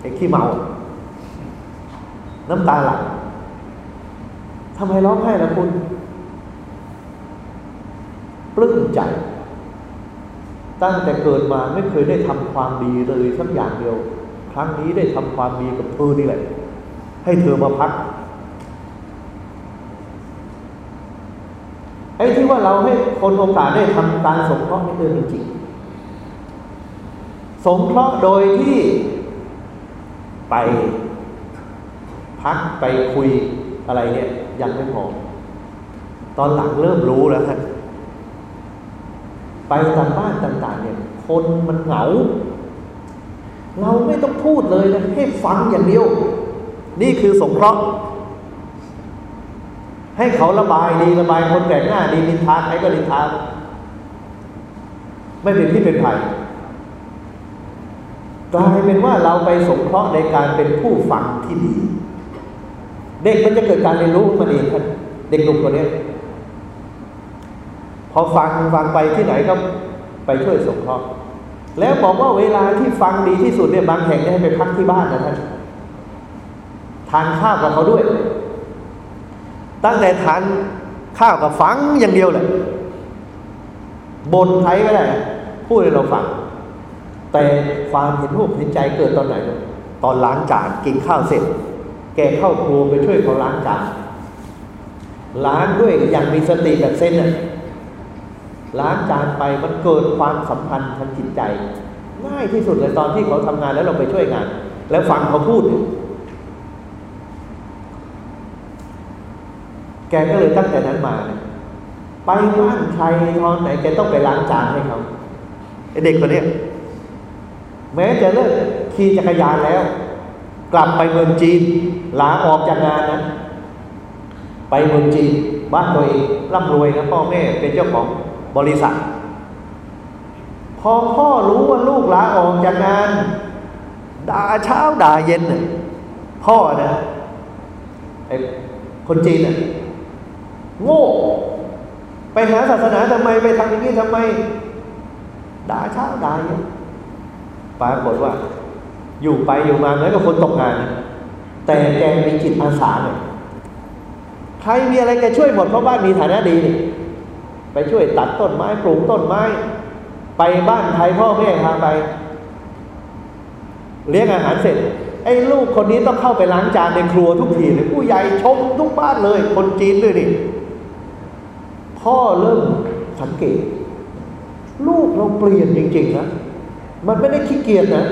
ไอ้ขี้เมา น้ำตาไหลทำไมร้องไห้ล่ะคุณ ปลื้มใจ ตั้งแต่เกิดมาไม่เคยได้ทำความดีเลยสักอย่างเดียว ครั้งนี้ได้ทำความดีกับเธอนี่แหละ ให้เธอมาพักไอ้ที่ว่าเราให้คนโอกาสได้ทำการสงเคราะห์นี่เออจริงสงเคราะห์โดยที่ ไปพักไปคุยอะไรเนี่ยยังไม่พอ ตอนหลังเริ่มรู้แล้วครับไปตามบ้านต่างๆเนี่ย คนมันเหงา เราไม่ต้องพูดเลยนะให้ฟังอย่างเดียว นี่คือสงเคราะห์ให้เขาระบายดีระบายคนแปลกหน้าดีนินทาใครก็นินทาไม่เป็นที่เป็นภัย กลายเป็นว่าเราไปสงเคราะห์ในการเป็นผู้ฟังที่ดี เด็กมันจะเกิดการเรียนรู้มันเองครับเด็กหนุ่มคนนี้พอฟังฟังไปที่ไหนก็ไปช่วยสงเคราะห์แล้วบอกว่าเวลาที่ฟังดีที่สุดเนี่ยบางแห่งให้ไปพักที่บ้านนะท่านทานข้าวกับเขาด้วย ตั้งแต่ทานข้าวกับฟังอย่างเดียวเลยบนใครก็ได้ พูดให้เราฟัง แต่ความเห็นอกเห็นใจเกิดตอนไหน ตอนล้างจานกินข้าวเสร็จ แกเข้าครัวไปช่วยเขาล้างจานล้างด้วยอย่างมีสติแบบเส้นน่ะล้างจานไปมันเกิดความสัมพันธ์ทางจิตใจง่ายที่สุดเลยตอนที่เขาทำงานแล้วเราไปช่วยงาน แล้วฟังเขาพูด แกก็เลยตั้งแต่นั้นมา ไปบ้านใครตอนไหนแกต้องไปล้างจานให้เขาเด็กคนนี้ แม้จะเลิกขี่จักรยานแล้ว กลับไปเมืองจีนลาออกจากงานนะไปเมืองจีนบ้านตัวเองร่ำรวยนะพ่อแม่เป็นเจ้าของบริษัท พอพ่อรู้ว่าลูกลาออกจากงานด่าเช้าด่าเย็นเนี่ยพ่อนะไอ้คนจีนน่ะโง่ไปหาศาสนาทำไมไปทำอย่างนี้ทำไมด่าเช้าด่าเย็น ปรากฏว่า อยู่ไปอยู่มาเหมือนกับคนตกงาน แต่แกมีจิตอาสาเนี่ยใครมีอะไรแกช่วยหมดเพราะบ้านมีฐานะดีนี่ไปช่วยตัดต้นไม้ปลูกต้นไม้ ไปบ้านใครพ่อแม่พาไป เลี้ยงอาหารเสร็จไอ้ลูกคนนี้ต้องเข้าไปล้างจานในครัวทุกทีเลยผู้ใหญ่ชมทุกบ้านเลย คนจีนด้วยนี่พ่อเริ่มสังเกต ลูกเราเปลี่ยนจริง ๆ นะ มันไม่ได้ขี้เกียจนะ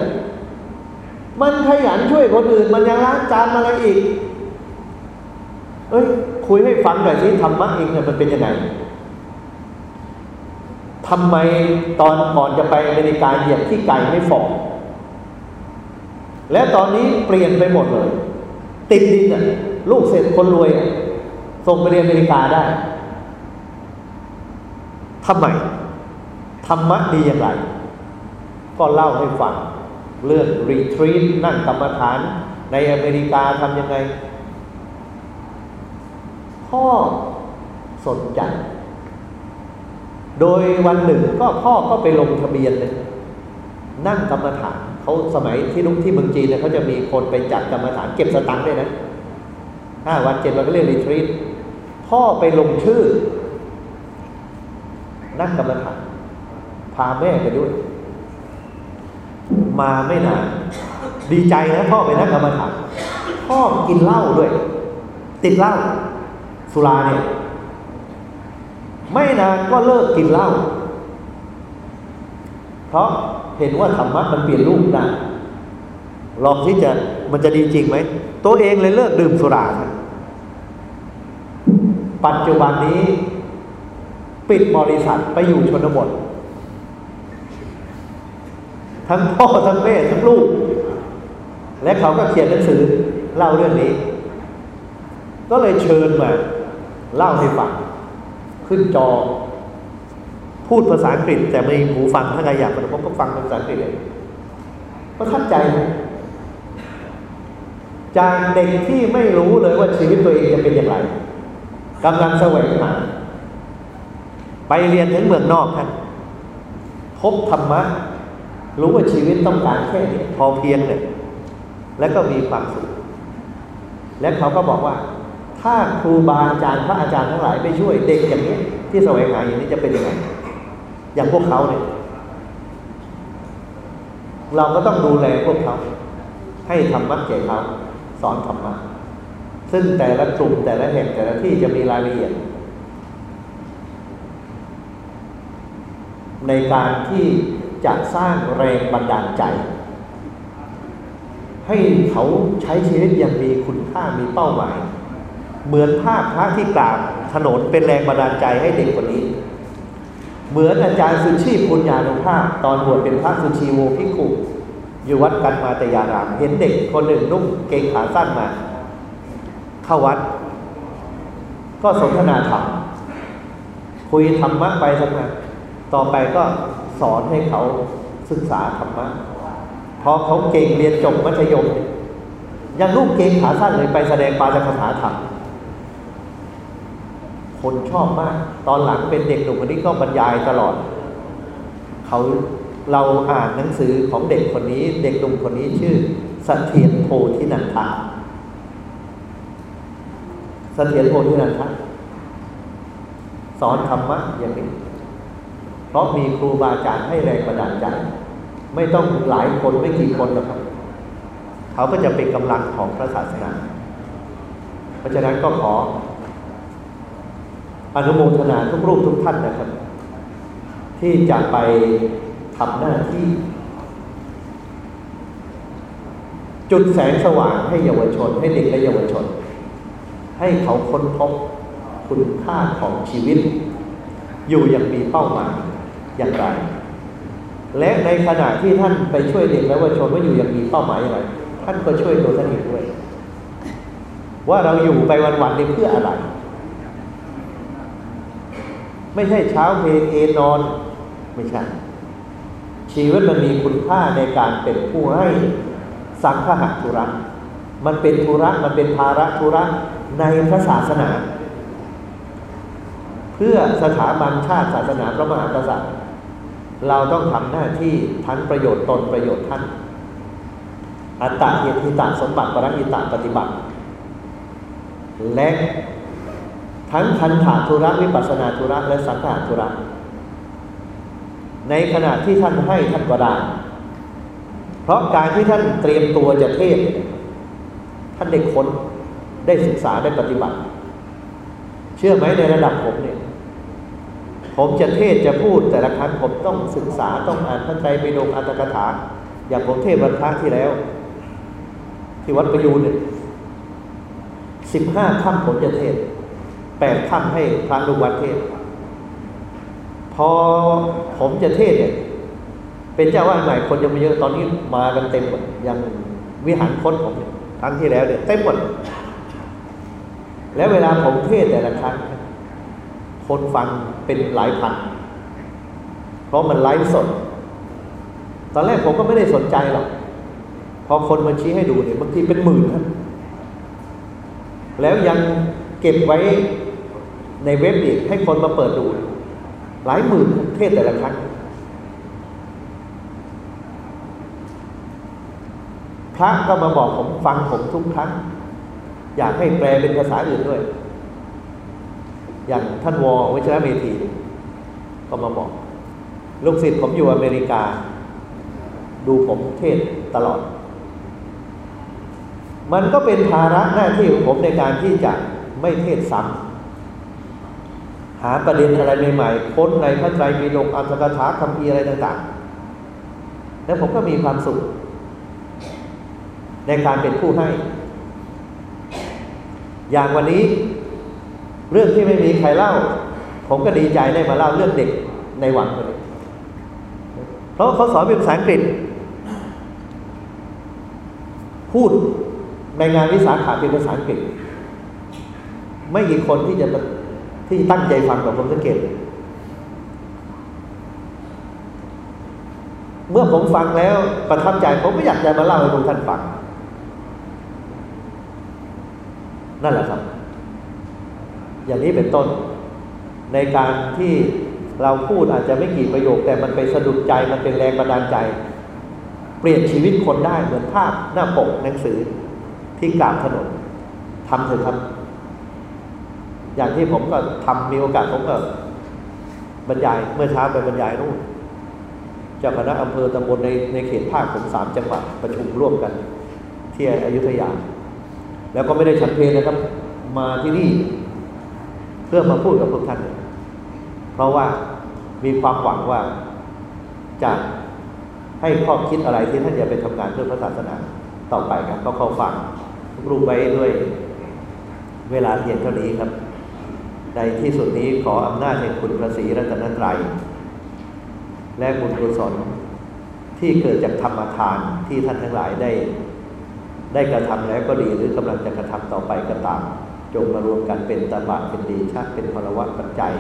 มันขยันช่วยคนอื่น มันยังล้างจานมาอะไรอีก เอ้ย คุยให้ฟังหน่อยสิธรรมะเองเนี่ยมันเป็นยังไงทำไมตอนก่อนจะไปอเมริกาเหยียบที่ไก่ไม่ฟอกและตอนนี้เปลี่ยนไปหมดเลย ติดดินอะลูกเสร็จคนรวยส่งไปเรียนอเมริกาได้ทำไมธรรมะดีอย่างไร ก็เล่าให้ฟังเรื่องรีทรีตนั่งกรรมฐานในอเมริกาทำยังไง พ่อสนใจ โดยวันหนึ่งก็พ่อก็ไปลงทะเบียนเลยนั่งกรรมฐานเขาสมัยที่ลุกที่เมืองจีนเนี่ยเขาจะมีคนไปจัดกรรมฐานเก็บสตังค์ด้วยนะห้าวันเจ็ดวันก็เรียกรีทรีตพ่อไปลงชื่อ นั่งกรรมฐานพาแม่ไปด้วย มาไม่นานดีใจนะพ่อเป็นนักกรรมฐานพ่อกินเหล้าด้วย ติดเหล้าสุราเนี่ย ไม่นานก็เลิกกินเหล้าเพราะเห็นว่าธรรมะมันเปลี่ยนรูปได้ลองที่จะมันจะดีจริงไหม ตัวเองเลยเลิกดื่มสุรา ปัจจุบันนี้ ปิดบริษัทไปอยู่ชนบท ทั้งพ่อทั้งแม่ทั้งลูก และเขาก็เขียนหนังสือเล่าเรื่องนี้ ก็เลยเชิญมาเล่าให้ฟังขึ้นจอ พูดภาษาอังกฤษ แต่ไม่หูฟังถ้าใครอยากผมก็ฟังภาษาอังกฤษเลยก็เข้าใจ จากเด็กที่ไม่รู้เลยว่าชีวิตตัวเองจะเป็นอย่างไรกำลังแสวงหาไปเรียนถึงเมืองนอกท่านพบธรรมะ รู้ว่าชีวิตต้องการแค่นี้พอเพียงเนี่ยแล้วก็มีความสุขและเขาก็บอกว่า ถ้าครูบาอาจารย์พระอาจารย์ทั้งหลายไปช่วยเด็กอย่างนี้ ที่แสวงหาอย่างนี้จะเป็นยังไงอย่างพวกเขาเนี่ยเราก็ต้องดูแลพวกเขา ให้ธรรมะแก่เขาสอนธรรมะซึ่งแต่ละกลุ่มแต่ละแห่งแต่ละที่จะมีรายละเอียด ในการที่ จะสร้างแรงบันดาลใจ ให้เขาใช้ชีวิตอย่างมีคุณค่ามีเป้าหมาย เหมือนภาพพระที่กราบถนนเป็นแรงบันดาลใจให้เด็กคนนี้ เหมือนอาจารย์สุชีพปุญญาณุภาพ ตอนบวชเป็นพระสุชีโวพิคุอยู่วัดกันมาตยาราม เห็นเด็กคนหนึ่งนุ่งเกงขาสั้นมา เข้าวัด ก็สนทนาธรรมคุยธรรมะไปสักพักต่อไปก็ สอนให้เขาศึกษาธรรมะพอเขาเก่งเรียนจบมัธยมยังลูกเก่งขาสั้นเลยไปแสดงปาฐกถาธรรมคนชอบมาก ตอนหลังเป็นเด็กหนุ่มคนนี้ก็บรรยายตลอด เขาเราอ่านหนังสือของเด็กคนนี้ เด็กหนุ่มคนนี้ชื่อสเถียรโพธินันทะสเถียรโพธินันทะสอนธรรมะอย่างนี้ เพราะมีครูบาอาจารย์ให้แรงบันดาลใจ ไม่ต้องหลายคนไม่กี่คนหรอกครับเขาก็จะเป็นกำลังของพระศาสนา เพราะฉะนั้นก็ขอ อนุโมทนาทุกรูปทุกท่านนะครับ ที่จะไปทำหน้าที่ จุดแสงสว่างให้เยาวชน ให้เด็กและเยาวชน ให้เขาค้นพบคุณค่าของชีวิต อยู่อย่างมีเป้าหมาย อย่างไร และในขณะที่ท่านไปช่วยเด็กและเยาวชนว่าอยู่อย่างมีเป้าหมายอย่างไร ท่านก็ช่วยตัวท่านเองด้วย ว่าเราอยู่ไปวันๆนี้เพื่ออะไร ไม่ใช่เช้าเพลงเอนอน ไม่ใช่ ชีวิตมันมีคุณค่าในการเป็นผู้ให้สังฆะธุระมันเป็นธุระมันเป็นภาระธุระในพระศาสนา เพื่อสถาบันชาติศาสนาพระมหากษัตริย์ เราต้องทำหน้าที่ทั้งประโยชน์ตนประโยชน์ท่าน อัตตาเหตุตาสมบัติปรังิตาปฏิบัติ และทั้งคันถาธุระวิปัสนาธุระและสังขารธุระ ในขณะที่ท่านให้ท่านก็ได้ เพราะการที่ท่านเตรียมตัวจะเทศ ท่านได้ค้นได้ศึกษาได้ปฏิบัติ เชื่อไหมในระดับผมเนี่ย ผมจะเทศจะพูดแต่ละครั้งผมต้องศึกษาต้องอ่านพระไตรปิฎกอัตถกถา อย่างผมเทศวันพระที่แล้ว ที่วัดประยูนเนี่ยสิบห้าค่ำผมจะเทศแปดค่ำให้พระลูกวัดเทศ พอผมจะเทศเนี่ยเป็นเจ้าวาดใหม่คนยังไม่เยอะตอนนี้มากันเต็มหมดยังวิหารค้นผมครั้งที่แล้วเนี่ยเต็มหมดแล้วเวลาผมเทศแต่ละครั้ง คนฟังเป็นหลายพัน เพราะมันไลฟ์สด ตอนแรกผมก็ไม่ได้สนใจหรอก พอคนมาชี้ให้ดูเนี่ยบางทีเป็นหมื่นครับแล้วยังเก็บไว้ในเว็บอีกให้คนมาเปิดดู หลายหมื่นเทศแต่ละครั้ง พระก็มาบอกผมฟังผมทุกครั้ง อยากให้แปลเป็นภาษาอื่นด้วย อย่างท่านวอวิชรเมธีก็มาบอก ลูกศิษย์ผมอยู่อเมริกา ดูผมเทศตลอด มันก็เป็นภาระหน้าที่ของผมในการที่จะไม่เทศซ้ำหาประเด็นอะไรใหม่ๆค้นในพระไตรปิฎกอัตถกถาคำพีอะไรต่างๆ แล้วผมก็มีความสุข ในการเป็นผู้ให้ อย่างวันนี้ เรื่องที่ไม่มีใครเล่า ผมก็ดีใจได้มาเล่าเรื่องเด็กในหวังคนนี้เพราะเขาสอนเป็นภาษาอังกฤษ พูดในงานวิสาขาเป็นภาษาอังกฤษ ไม่กี่คนที่จะที่ตั้งใจฟังกับผมสังเกตเมื่อผมฟังแล้วประทับใจผมก็อยากจะมาเล่าให้ทุกท่านฟัง นั่นแหละครับ อย่างนี้เป็นต้น ในการที่เราพูดอาจจะไม่กี่ประโยค แต่มันไปสะดุดใจมันเป็นแรงบันดาลใจ เปลี่ยนชีวิตคนได้เหมือนภาพหน้าปกหนังสือที่กลางถนนทำเถอะครับ อย่างที่ผมก็ทำมีโอกาสผมก็บรรยายเมื่อเช้าไปบรรยายนู่นเจ้าคณะอำเภอตำบลในในเขตภาคผมสามจังหวัดประชุมร่วมกัน ที่อยุธยา แล้วก็ไม่ได้ฉันเพลนะครับ มาที่นี่ เพื่อมาพูดกับพวกท่าน เพราะว่ามีความหวังว่าจะให้ข้อคิดอะไรที่ท่านจะไปทำงานเพื่อพระศาสนาต่อไปครับก็เข้าฟังรูปไว้ด้วยเวลาเพียงเท่านี้ครับ ในที่สุดนี้ขออำนาจแห่งคุณพระศรีรัตนตรัย และบุญกุศลที่เกิดจากธรรมทานที่ท่านทั้งหลายได้ ได้กระทำแล้วก็ดีหรือกำลังจะกระทำต่อไปก็ตาม จงมารวมกันเป็นตบะเป็นดีชาติเป็นพลวัตปัจจัย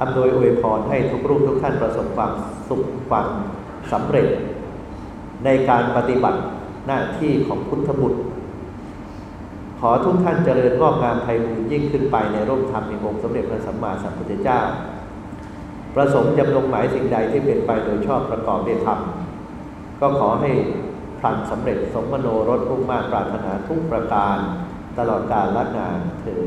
อำนวยอวยพรให้ทุกรูปทุกท่านประสบความสุขความสำเร็จ ในการปฏิบัติหน้าที่ของพุทธบุตร ขอทุกท่านเจริญงอกงามไพบูรย์ยิ่งขึ้นไปในร่มธรรมในองค์สมเด็จพระสัมมาสัมพุทธเจ้า ประสงค์จำลงหมายสิ่งใดที่เป็นไปโดยชอบประกอบด้วยธรรม ก็ขอให้พลันสำเร็จสมมโนรสพุ่งมากปรารถนาทุกประการ ตลอดกาลละนานเธอ